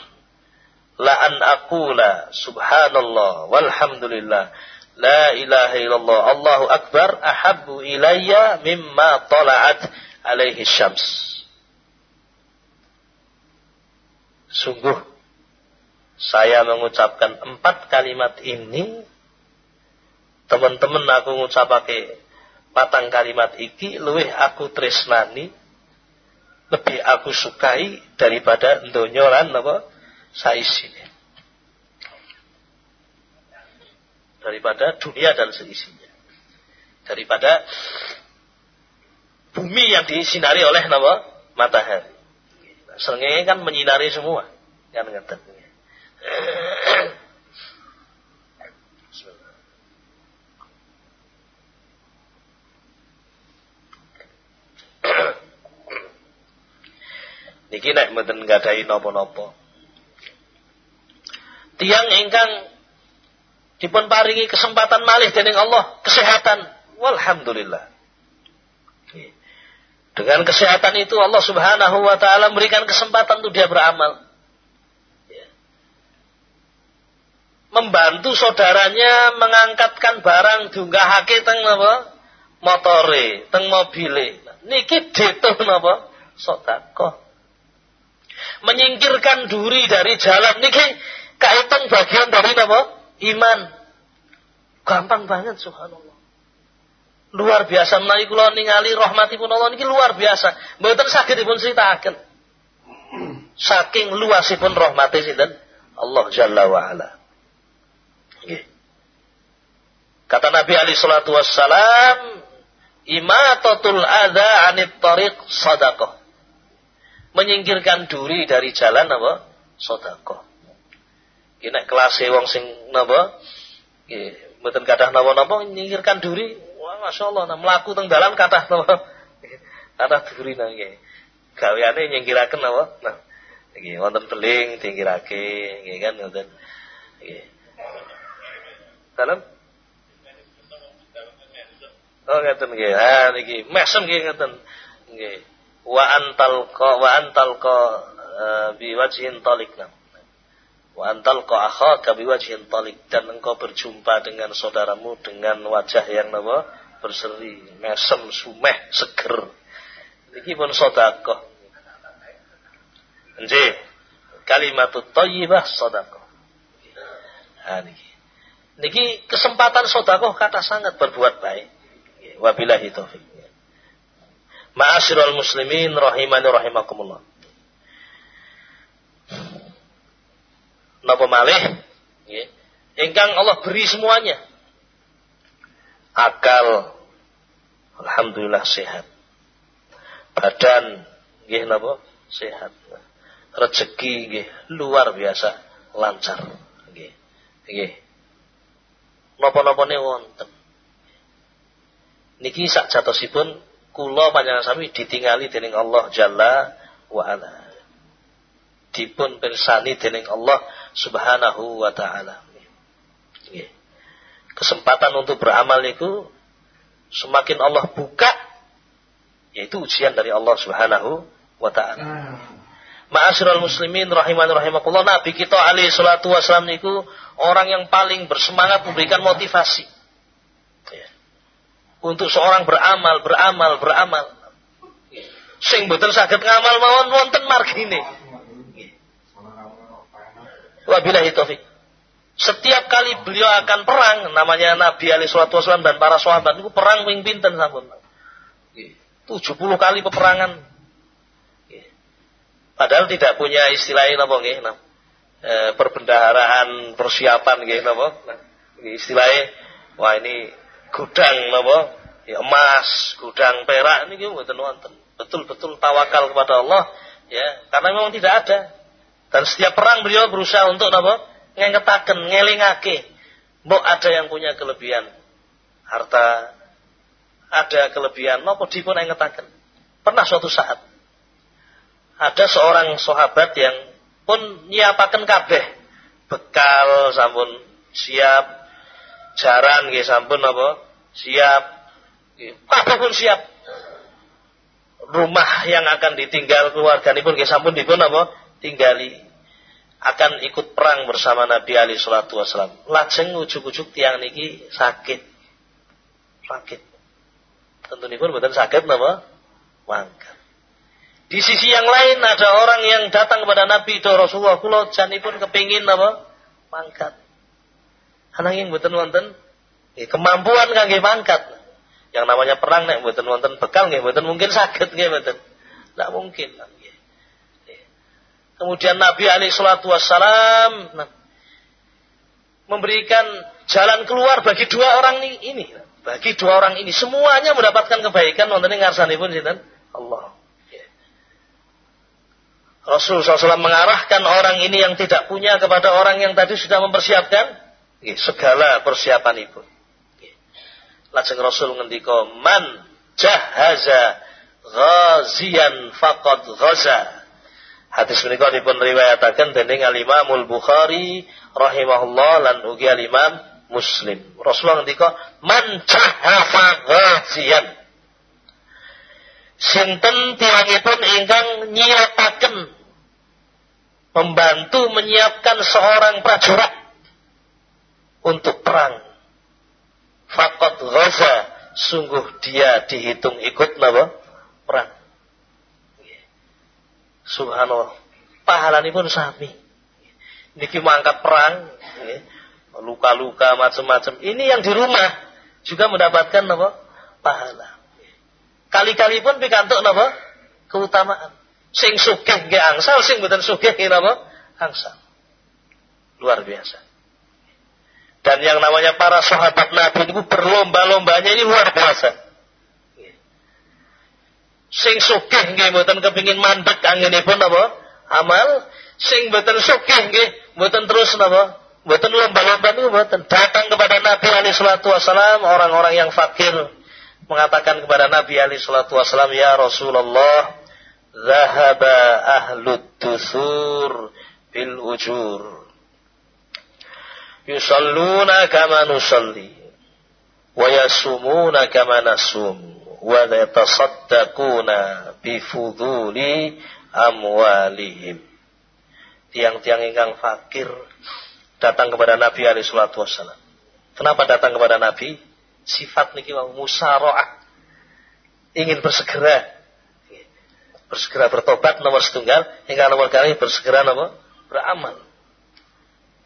la an aqula subhanallah walhamdulillah la ilaha illallah Allahu akbar ahabbu ilayya mimma tala'at alaihi syams sungguh saya mengucapkan empat kalimat ini. Teman-teman aku ngucapake patang kalimat iki luwih aku tresnani. Lebih aku sukai daripada donya lan napa saisine. Daripada dunia dan seisinya. Daripada bumi yang disinari oleh napa matahari. Srengenge kan menyinari semua. Kan ngeten Niki nek mboten nggadahi napa-napa. Tiang ingkang dipun paringi kesempatan malih dening Allah kesehatan. Walhamdulillah. Dengan kesehatan itu Allah Subhanahu wa taala memberikan kesempatan untuk dia beramal. Membantu saudaranya mengangkatkan barang diunggahake teng napa? Motore, teng mobile. Niki dituh napa? Sedekah menyingkirkan duri dari jalan niki kaitan bagian dari apa? Iman. Gampang banget subhanallah. Luar biasa menawi kula ningali rahmatipun Allah niki luar biasa. Mboten saged dipun critakaken. Saking luasipun rahmati sinten? Allah Jalla wa ala. Kata Nabi Ali salatu wassalam, Imatatul adza anit tariq sadaqah. Menyingkirkan duri dari jalan apa? Ki nek kelas wong sing napa? Mboten kathah napa-napa nyingkirkan duri. Wah, masyaallah, nah mlaku teng dalan kathah napa? Kathah duri nang nggih. Gaweane nyingkiraken napa? Nah, nggih wonten beling dingkirake nggih kan. Nggih. Dalam Oh ngeten nggih. Ha niki mesem nggih ngeten. Nggih. Wa antal qa wa antal qa uh, bi wajhin talik. Wa antal qa akhaka bi wajhin talik dan engkau berjumpa dengan saudaramu dengan wajah yang napa? berseri, mesem, sumeh, seger. Niki pun sedekah. Nggih. Kalimatut thayyibah sedekah. Ha niki. Niki kesempatan sedekah kata sangat berbuat baik. Wabillahi taufik. Ma'asyiral muslimin rahimani rahimakumullah. Napa malih? Nggih. Ingkang Allah beri semuanya. Akal alhamdulillah sehat. Badan nggih napa? Sehat. Rezeki nggih luar biasa lancar. Nggih. Nggih. Napa-napane wonten niki sak jatosipun kula panjenengan sami ditingali dening Allah Jalla wa ala. Dipun pirsani dening Allah Subhanahu wa taala. Kesempatan untuk beramal niku semakin Allah buka yaitu ujian dari Allah Subhanahu wa taala. Ma'asyiral muslimin rahimani rahimakumullah Nabi kita alaihi salatu wasallam niku orang yang paling bersemangat memberikan motivasi untuk seorang beramal, beramal, beramal. Sing boten saged ngamal mawon wonten margine. Wabillahi taufik. Setiap kali beliau akan perang, namanya Nabi Ali Shallallahu Wasallam dan para sahabat itu perang wing pinten sampun. 70 kali peperangan. Padahal tidak punya istilah apa nggih, nah, e, perbendaharaan persiapan nggih napa. Nah, istilahnya wah ini gudang napa ya emas, gudang perak ini mboten wonten. Betul-betul tawakal kepada Allah ya, karena memang tidak ada. Dan setiap perang beliau berusaha untuk napa? ngengetaken, ngelingake. Mbok ada yang punya kelebihan harta, ada kelebihan napa dipun ngengetaken. Pernah suatu saat ada seorang sahabat yang pun nyiapaken kabeh bekal sampun siap jaran nggih sampun apa? Siap. Kabeh pun siap. Rumah yang akan ditinggal keluarga ini pun nggih sampun dipun apa? Tinggali. Akan ikut perang bersama Nabi Ali Shallallahu Wasallam. Lajeng ujuk-ujuk tiang niki sakit. Sakit. Tentu pun bukan sakit napa? Mangkat. Di sisi yang lain ada orang yang datang kepada Nabi itu Rasulullah kula janipun kepingin apa? Mangkat. Ananging mboten wonten kemampuan kangge mangkat. Yang namanya perang nek mboten wonten bekal nggih mboten mungkin sakit nggih mboten. Tidak mungkin. Kemudian Nabi alaihi salatu wassalam memberikan jalan keluar bagi dua orang ini. Bagi dua orang ini semuanya mendapatkan kebaikan wonten ngarsanipun sinten? Allah. Rasulullah SAW mengarahkan orang ini yang tidak punya kepada orang yang tadi sudah mempersiapkan segala persiapan ibu. Lajeng Rasul ngendika man jahaza ghazian faqad ghaza. Hadis menika dipun riwayataken dening Al Imamul Bukhari rahimahullah lan ugi Al Imam Muslim. Rasulullah ngendika man jahaza ghazian. Sinten tiangipun ingkang nyiapaken membantu menyiapkan seorang prajurit untuk perang. Fakot Gaza, sungguh dia dihitung ikut napa? Perang. Subhanallah. Pahala ini pun sami. Niki mangkat perang, luka-luka macam-macam. Ini yang di rumah juga mendapatkan napa? Pahala. Kali-kali pun pikantuk napa? Keutamaan. Sing sugih nggih angsal, sing mboten sugih napa? Angsal. Luar biasa. Dan yang namanya para sahabat Nabi itu berlomba-lombanya ini luar biasa. Sing sugih nggih mboten kepengin mandek anginipun apa? Amal. Sing mboten sugih nggih mboten terus napa? Mboten lomba-lomba niku mboten. Datang kepada Nabi alaihi salatu wasalam orang-orang yang fakir mengatakan kepada Nabi alaihi wasalam, "Ya Rasulullah, zahaba ahlud dusur bil ujur." Yusalluna kama nusalli wa yasumuna kama nasum wa yatasaddaquna bi fuduli amwalihim. Tiang-tiang ingkang fakir datang kepada Nabi alaihi salatu wasallam. Kenapa datang kepada Nabi? Sifat niki wau musaraah. Ingin bersegera bersegera bertobat nomor setunggal hingga nomor kali bersegera nomor beramal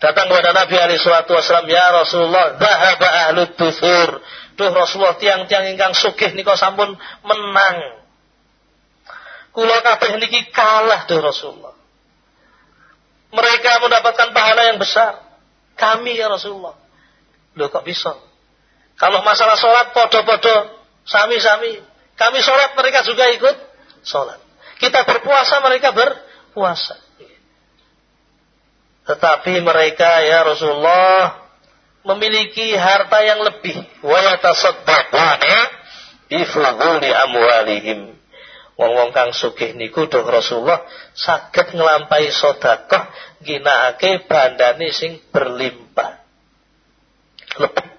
datang kepada Nabi alaihi salatu wasallam, "Ya Rasulullah, dhahaba ahlut tuthur." Duh Rasulullah tiang-tiang ingkang sugih nika sampun menang. Kula kabeh niki kalah duh Rasulullah. Mereka mendapatkan pahala yang besar. Kami ya Rasulullah. Loh kok bisa? Kalau masalah sholat podo-podo, sami-sami. Kami sholat mereka juga ikut sholat. Kita berpuasa mereka berpuasa. Tetapi mereka ya Rasulullah memiliki harta yang lebih. Wa yatasaddaquna bi fuduli amwalihim. Wong-wong kang sugih niku duh Rasulullah saged nglampahi sedekah ginakake bandane sing berlimpah. Lebih.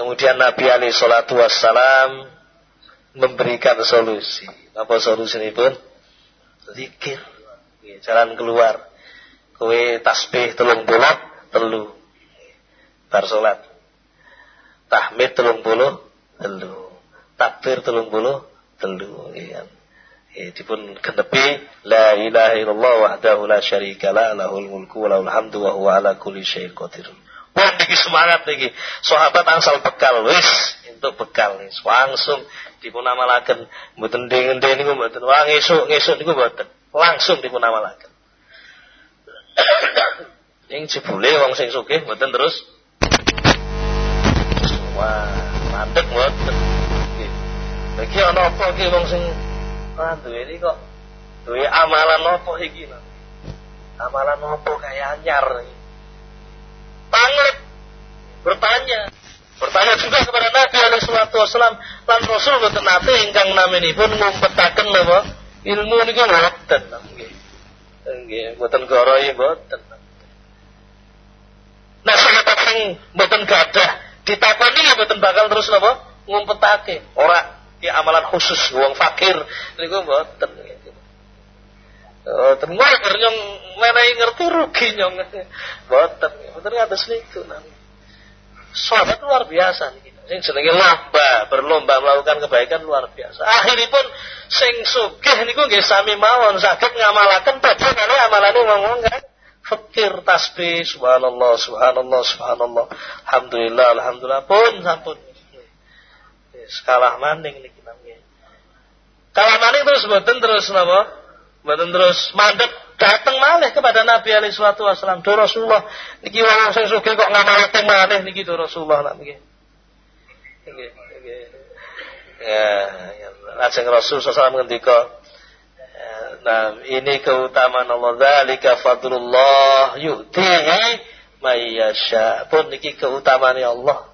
Kemudian Nabi alaihi salatu wassalam memberikan solusi. Apa solusi ini pun? Zikir jalan keluar. Kue tasbih telung puluh telu. Bar salat. Tahmid telung puluh telu. Takbir telung puluh telu. Iya. Ya, dipun genepi la ilaha illallah wahdahu la syarika la lahul mulku wa lahul hamdu wa huwa ala kulli syai'in qadir. Wah niki semangat niki. Sahabat angsal bekal wis untuk bekal nih. Langsung dipun amalaken mboten ding-ding niku mboten. Wah ngesuk-ngesuk niku mboten langsung dipunamalaken. Ing jebule wong sing sugih mboten terus wah mandek mboten. Lagi ana apa iki wong sing duwe iki kok duwe amalan apa iki Amalan apa kaya anyar iki. Panglip bertanya bertanya juga kepada Nabi alaihi salatu wasallam lan Rasul boten nate ingkang naminipun ngumpetaken napa ilmu niku mboten nggih. Nggih, mboten goroi mboten. Nah, sahabat sing mboten gadah ditakoni ya mboten bakal terus napa ngumpetake. Ora ya amalan khusus wong fakir niku mboten gitu. Oh, terus nyong menehi ngerti rugi nyong. Mboten, mboten ngatos niku nang. Sahabat luar biasa niki. Sing jenenge laba, berlomba melakukan kebaikan luar biasa. Akhiripun sing sugih niku nggih sami mawon saged ngamalaken padha kali amalane ngomong kan. Fakir tasbih subhanallah subhanallah subhanallah. Alhamdulillah alhamdulillah pun sampun. Kalah maning niki namanya. Kalah maning terus mboten terus napa? Mboten terus mandek datang malih kepada Nabi alaihi salatu wasallam. Do Rasulullah niki wong sing sugih kok ngamalaken malih niki do Rasulullah niki. Ya, ya. Rasul SAW mengendika, ya, nah ini keutamaan Allah dzalika fadlullah yu'tihi mayyasha. Pun niki keutamaan Allah.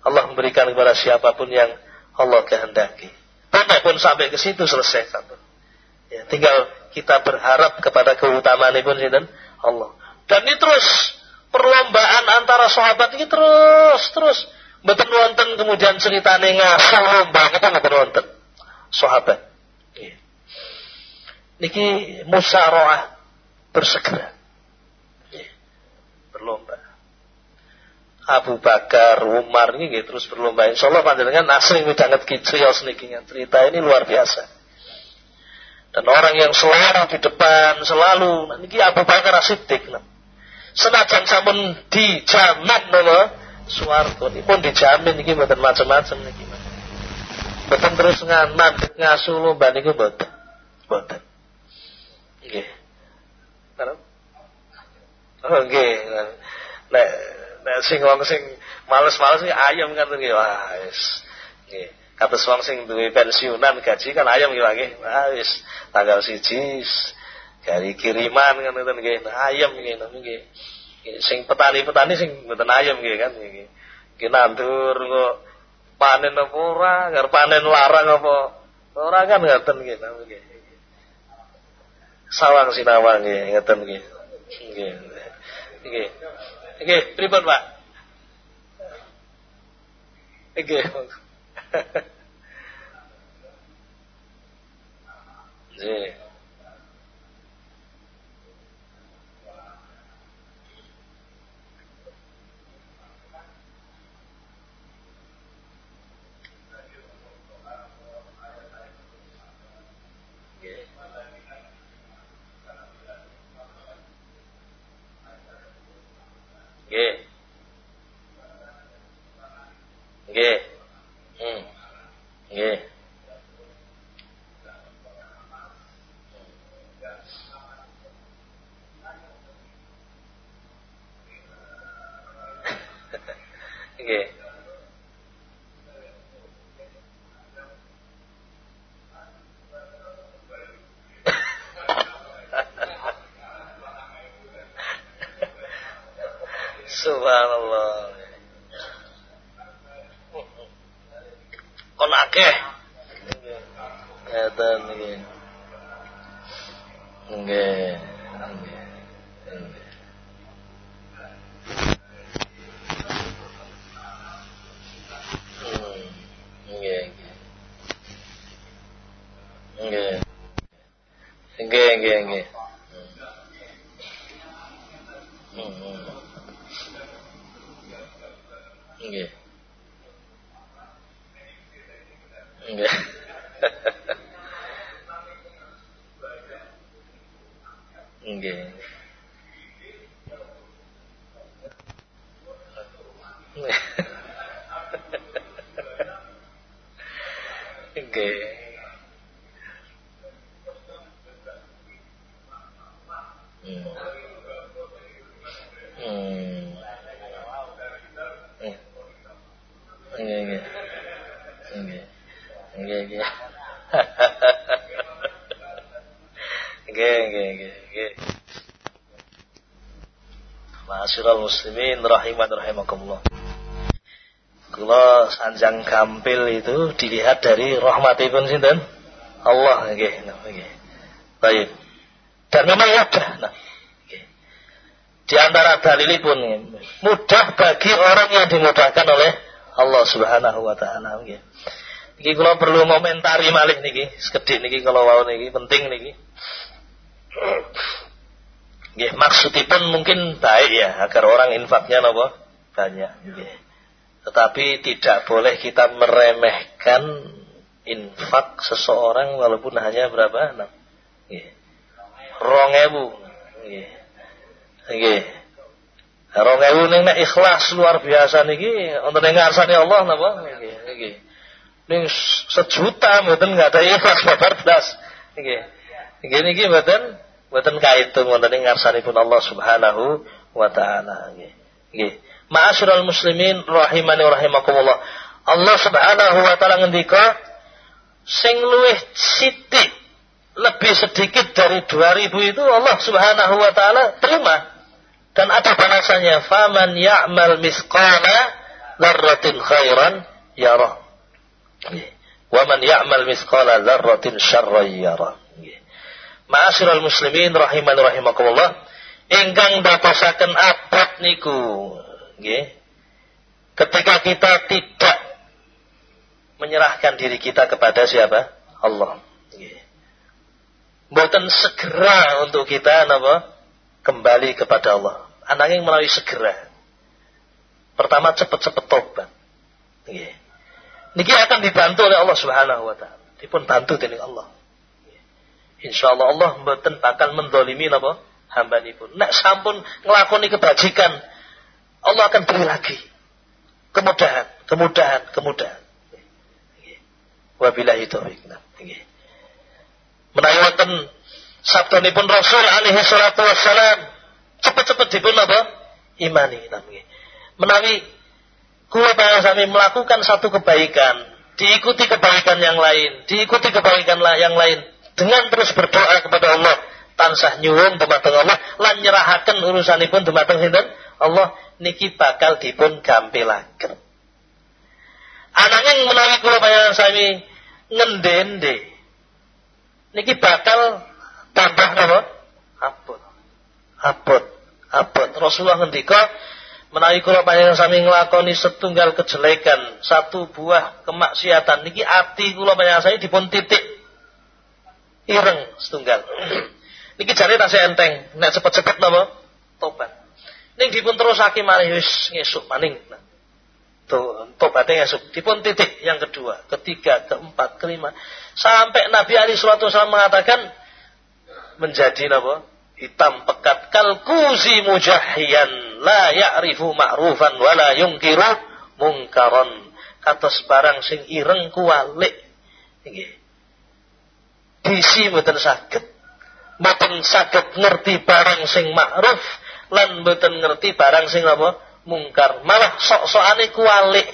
Allah memberikan kepada siapa pun yang Allah kehendaki. Pokoknya pun sampai ke situ selesai satu. Ya, tinggal kita berharap kepada keutamaan pun sinten Allah. Dan ini terus perlombaan antara sahabat ini terus terus Betul wonten kemudian ceritane ngasal lomba kata nggak wonten. Sahabat. Iya. Niki musyawarah bersegera. Iya. Berlomba. Abu Bakar, Umar ini gitu, terus berlomba. Insya Allah panjenengan asring midanget kiciyos niki cerita ini luar biasa. Dan orang yang selalu di depan, selalu, nah, niki Abu Bakar Siddiq. Nah. Senajan sampun dijamin nama suwarga pun dijamin iki mboten macam-macam niki. Mboten terus nganan ngasu lomba niku mboten. Mboten. Nggih. Karep. Oh nggih. Nek nek sing wong sing males-males ayam kan nggih. Wah wis. Nggih. Kata wong sing duwe pensiunan gaji kan ayam iki nggih. Ah wis tanggal siji dari kiriman kan ngoten nggih. Ayam nggih nggih. Sing petani-petani sing mboten ayam nggih kan nggih. Ki nandur kok panen apa ora, ngar panen larang apa. Ora kan ngoten nggih nggih. Sawang sinawang nggih ngoten nggih. Nggih. Nggih. Nggih, pripun Pak? Nggih. Nggih. Nggih. Nggih. Hmm. Nggih. Subhanallah. Kon akeh. Ngeten iki. Nggih. Nggih. Nggih. Hmm. Nggih. Nggih. Nggih, nggih, nggih. Hmm. Hmm. Nggih. Nggih. Nggih. Nggih. Hmm. Hmm. Nggih, nggih. Nggih. Nggih, nggih. Nggih. Ma'asyiral muslimin rahiman rahimakumullah. Kula sanjang gampil itu dilihat dari rahmatipun sinten? Allah nggih, nggih. Baik. Dan memang mudah. Nah. Di antara dalilipun mudah bagi orang yang dimudahkan oleh Allah Subhanahu wa taala nggih. Niki kula perlu komentari malih niki, sekedhik niki kalau wau niki penting niki. Nggih, maksudipun mungkin baik ya agar orang infaknya napa banyak nggih. Tetapi tidak boleh kita meremehkan infak seseorang walaupun hanya berapa? Nah, nggih. 2000 nggih. Nggih. Rong ewu ning nek ikhlas luar biasa niki wonten ing ngarsane Allah napa? Nggih, nggih. Ning sejuta mboten nggak ada ikhlas babar blas. Nggih. Nggih niki mboten mboten kaitung wonten ing ngarsanipun Allah Subhanahu wa taala nggih. Nggih. Ma'asyiral muslimin rahimani rahimakumullah. Allah Subhanahu wa taala ngendika sing luwih sithik lebih sedikit dari 2000 itu Allah Subhanahu wa taala terima dan ada balasannya faman ya'mal misqala dzarratin khairan yarah wa man ya'mal misqala dzarratin syarran yarah Ma'asyiral muslimin rahiman rahimakumullah ingkang dadosaken abad niku nggih ketika kita tidak menyerahkan diri kita kepada siapa? Allah. Nggih. Mboten segera untuk kita napa kembali kepada Allah. Ananging melalui segera. Pertama cepat-cepat tobat. Nggih. Niki akan dibantu oleh Allah Subhanahu wa taala. Dipun bantu dening Allah. Insyaallah Allah mboten bakal mendolimi napa hamba pun. Nek sampun nglakoni kebajikan, Allah akan beri lagi kemudahan, kemudahan, kemudahan. Wabillahi taufiq. Nggih. Menawi wonten sabdanipun Rasul alaihi salatu wassalam cepet-cepet dipun apa? Imani nami. Menawi kula sami melakukan satu kebaikan, diikuti kebaikan yang lain, diikuti kebaikan yang lain dengan terus berdoa kepada Allah. Tansah nyuwun dumateng Allah lan nyerahaken urusanipun dumateng sinten? Allah niki bakal dipun gampilaken. Ananging menawi kula panjenengan sami ngendende niki bakal tambah napa? Abot. Abot. Abot. Rasulullah ngendika menawi kula panjenengan sami nglakoni setunggal kejelekan satu buah kemaksiatan niki ati kula panjenengan sami dipun titik ireng setunggal niki jare tasih enteng nek cepet-cepet napa tobat ning dipun terusake malih wis ngesuk maning tobatnya ngesuk. Dipun titik yang kedua, ketiga, keempat, kelima. Sampai Nabi Ali Suatu Wasallam mengatakan menjadi napa? Hitam pekat kalkuzi mujahiyan la ya'rifu ma'rufan wa la yungkiru mungkaron. Kados barang sing ireng kualik. Nggih. Bisi mboten saged. Mboten saged ngerti barang sing ma'ruf lan mboten ngerti barang sing apa? Mungkar. Malah sok-sokane kualik.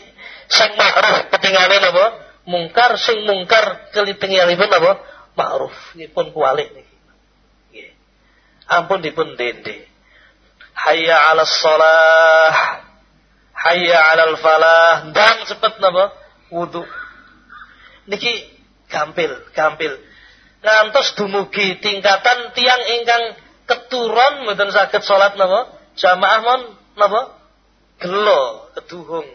Sing ma'ruf ketinggalan apa? Mungkar. Sing mungkar kelitingalipun apa? Ma'ruf. Pun kualik ampun dipun dende. Hayya 'ala shalah. Hayya 'alal falah. Dan cepet napa? Wudu. Niki gampil, gampil. Ngantos dumugi tingkatan tiang ingkang keturun mboten saged salat napa? Jamaah mon napa? Gelo, keduhung.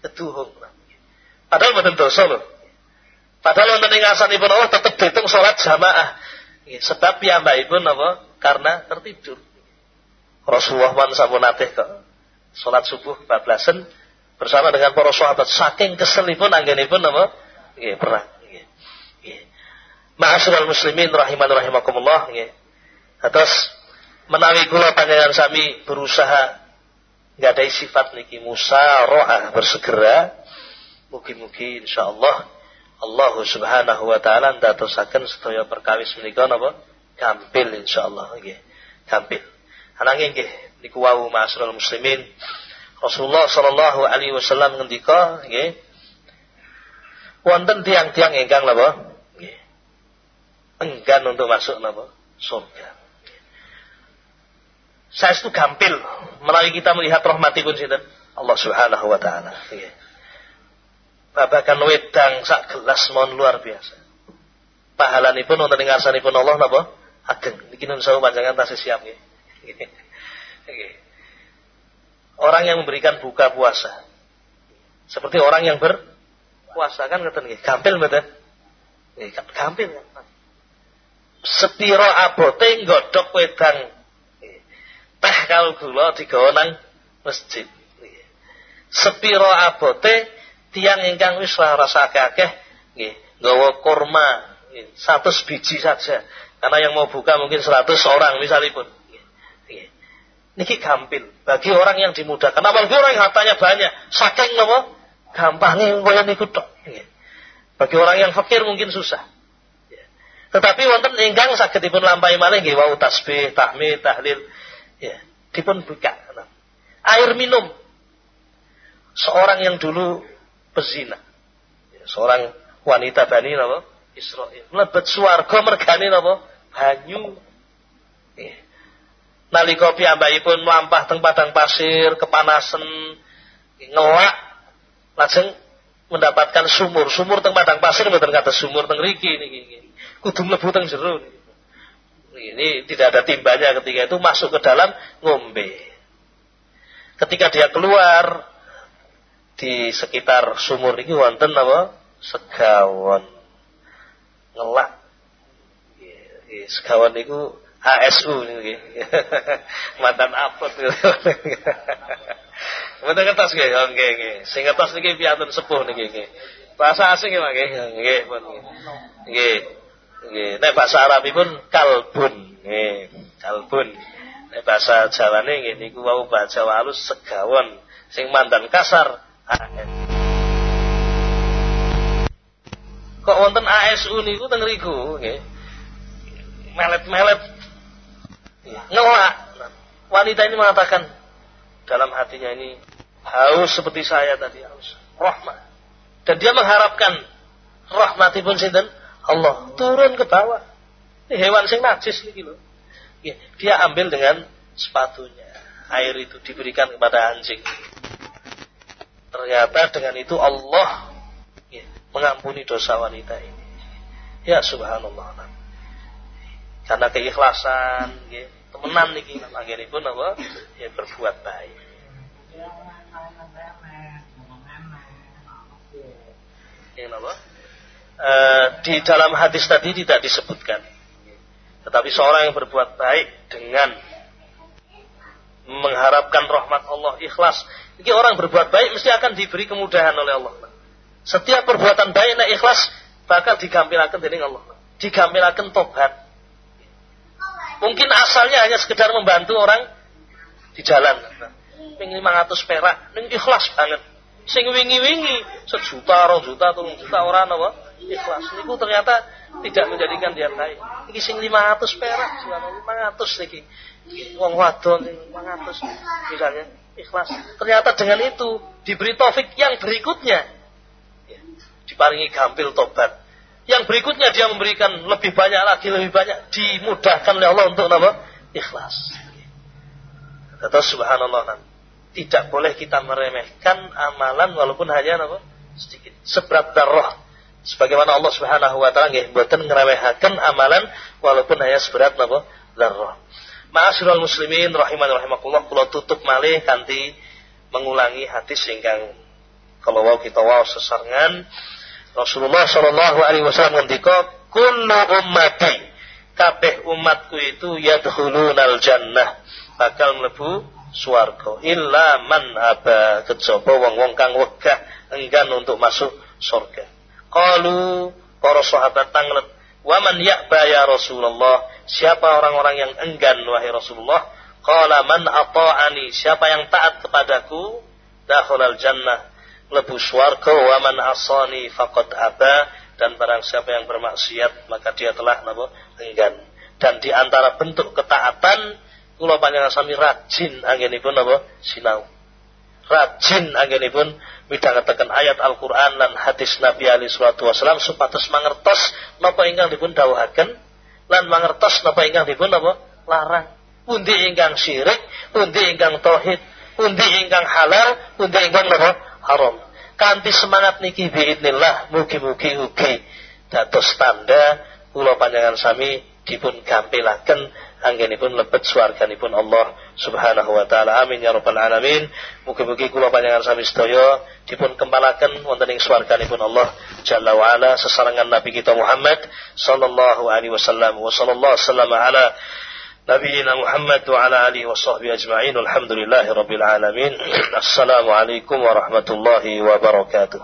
Keduhung. Padahal mboten dosa lho. Padahal wonten ing asanipun Allah tetep ditung salat jamaah. Sebab pun apa? Karena tertidur. Rasulullah man sampun kok salat subuh bablasan bersama dengan para sahabat saking keselipun anggenipun apa? Nggih, perang. Nggih. Nggih. Ma'asyiral muslimin rahiman rahimakumullah nggih. Atas menawi kula panjenengan sami berusaha nggak ada sifat niki musaraah bersegera mugi-mugi insyaallah Allah Subhanahu wa taala ndadosaken sedaya perkawis menika napa? Gampil insyaallah nggih. Gampil. Ananging nggih niku wau ma'asyiral muslimin. Rasulullah sallallahu alaihi wasallam ngendika nggih. Wonten tiang-tiang ingkang napa? Nggih. Enggan untuk masuk napa? Surga. Saya itu gampil melalui kita melihat rahmatipun sinten Allah Subhanahu wa taala. Nggih babakan wedang sak gelas mon luar biasa. Pahalanipun wonten ing ngarsanipun Allah napa? Ageng. Niki nun sawu panjenengan tasih siap nggih. Orang yang memberikan buka puasa. Seperti orang yang berpuasa kan ngeten nggih. Gampil mboten? Nggih, gampil. Sepiro abote nggodhok wedang teh kalau gula digawa nang masjid. Sepiro abote tiang ingkang wis rasa akeh nggih nggawa kurma satu biji saja. Karena yang mau buka mungkin seratus orang misalipun niki gampil bagi orang yang dimudahkan. Apalagi orang yang hartanya banyak saking napa gampangnya kaya niku tok bagi orang yang fakir mungkin susah tetapi wonten ingkang saged dipun lampahi malih nggih wau tasbih tahmid tahlil ya dipun buka. Air minum. Seorang yang dulu pezina. Ya, seorang wanita Bani napa? Israel. Mlebet swarga mergane napa? Banyu. Ya. Nalika piyambakipun mlampah teng padang pasir, kepanasan, ngelak, lajeng mendapatkan sumur. Sumur teng padang pasir mboten kata sumur teng riki niki. Kudu mlebu teng jero Ini tidak ada timbanya ketika itu masuk ke dalam ngombe. Ketika dia keluar, di sekitar sumur ini wonten apa? Segawon. Ngelak. Segawon itu ASU niki. Mantan apot Mboten kertas nggih, oh, nggih nggih. Sing kertas niki piantun sepuh nggih. Bahasa asing nggih nggih. Nggih, nggih. Nggih, nek bahasa Arabipun kalbun. Nggih, kalbun. Nek bahasa Jawane nggih niku wau bahasa Jawa halus segawon sing mandan kasar Kok wonten ASU niku teng riku nggih. Melet-melet. Ngelak. Wanita ini mengatakan dalam hatinya ini haus seperti saya tadi haus. Rahmat. Dan dia mengharapkan rahmatipun sinten Allah turun ke bawah. Ini hewan sing najis niki lho. Dia ambil dengan sepatunya. Air itu diberikan kepada anjing. Ternyata dengan itu Allah ya, mengampuni dosa wanita ini. Ya subhanallah. Karena keikhlasan, ya, temenan niki pun apa? Ya berbuat baik. Ya, apa? E, di dalam hadis tadi tidak disebutkan. Tetapi seorang yang berbuat baik dengan mengharapkan rahmat Allah ikhlas. Ini orang berbuat baik mesti akan diberi kemudahan oleh Allah. Setiap perbuatan baik nak ikhlas bakal digampilakan dari Allah. Digampilakan tobat. Mungkin asalnya hanya sekedar membantu orang di jalan. Ping 500 perak, ning ikhlas banget. Sing wingi-wingi sejuta, rong juta, turun juta orang apa? Ikhlas. Niku ternyata tidak menjadikan dia baik. Iki sing 500 perak, 500 niki. Wong wadon 500 misalnya ikhlas. Ternyata dengan itu diberi taufik yang berikutnya. Ya, diparingi gampil tobat. Yang berikutnya dia memberikan lebih banyak lagi, lebih banyak dimudahkan oleh Allah untuk apa? Ikhlas. Kata subhanallah tidak boleh kita meremehkan amalan walaupun hanya apa? sedikit seberat darah sebagaimana Allah Subhanahu wa taala nggih mboten amalan walaupun hanya seberat napa darah Ma'asyiral muslimin rahiman rahimakumullah. Kula tutup malih kanthi mengulangi hadis ingkang kalau wau kita wau sesarengan Rasulullah sallallahu alaihi wasallam ngendika kullu ummati. Kabeh umatku itu yadkhulunal jannah bakal mlebu swarga. Illa man aba. Kejaba wong-wong kang wegah enggan untuk masuk surga. Qalu para sahabat tanglet waman ya'ba ya Rasulullah Siapa orang-orang yang enggan wahai Rasulullah? Qala man ata'ani, siapa yang taat kepadaku, dakhulal jannah, lebu swarga wa man asani faqad aba dan barang siapa yang bermaksiat maka dia telah napa enggan. Dan di antara bentuk ketaatan kula panjenengan sami rajin anggenipun napa sinau. Rajin anggenipun midhangetaken ayat Al-Qur'an lan hadis Nabi alaihi salatu wasallam supados mangertos napa ingkang dipun dawuhaken lan mangertos napa ingkang dipun napa larang. Pundi ingkang syirik pundi ingkang tauhid pundi ingkang halal pundi ingkang napa haram. Kanthi semangat niki biidnillah mugi-mugi ugi dados tanda kula panjangan sami dipun gampilaken anggenipun lebet swarganipun Allah Subhanahu wa taala. Amin ya rabbal alamin. Mugi-mugi kula panjenengan sami sedaya dipun kempalaken wonten ing swarganipun Allah Jalla wa ala sesarengan Nabi kita Muhammad sallallahu alaihi wasallam wa sallallahu wasallam ala نبينا محمد وعلى آله وصحبه أجمعين الحمد لله رب العالمين السلام عليكم ورحمة الله وبركاته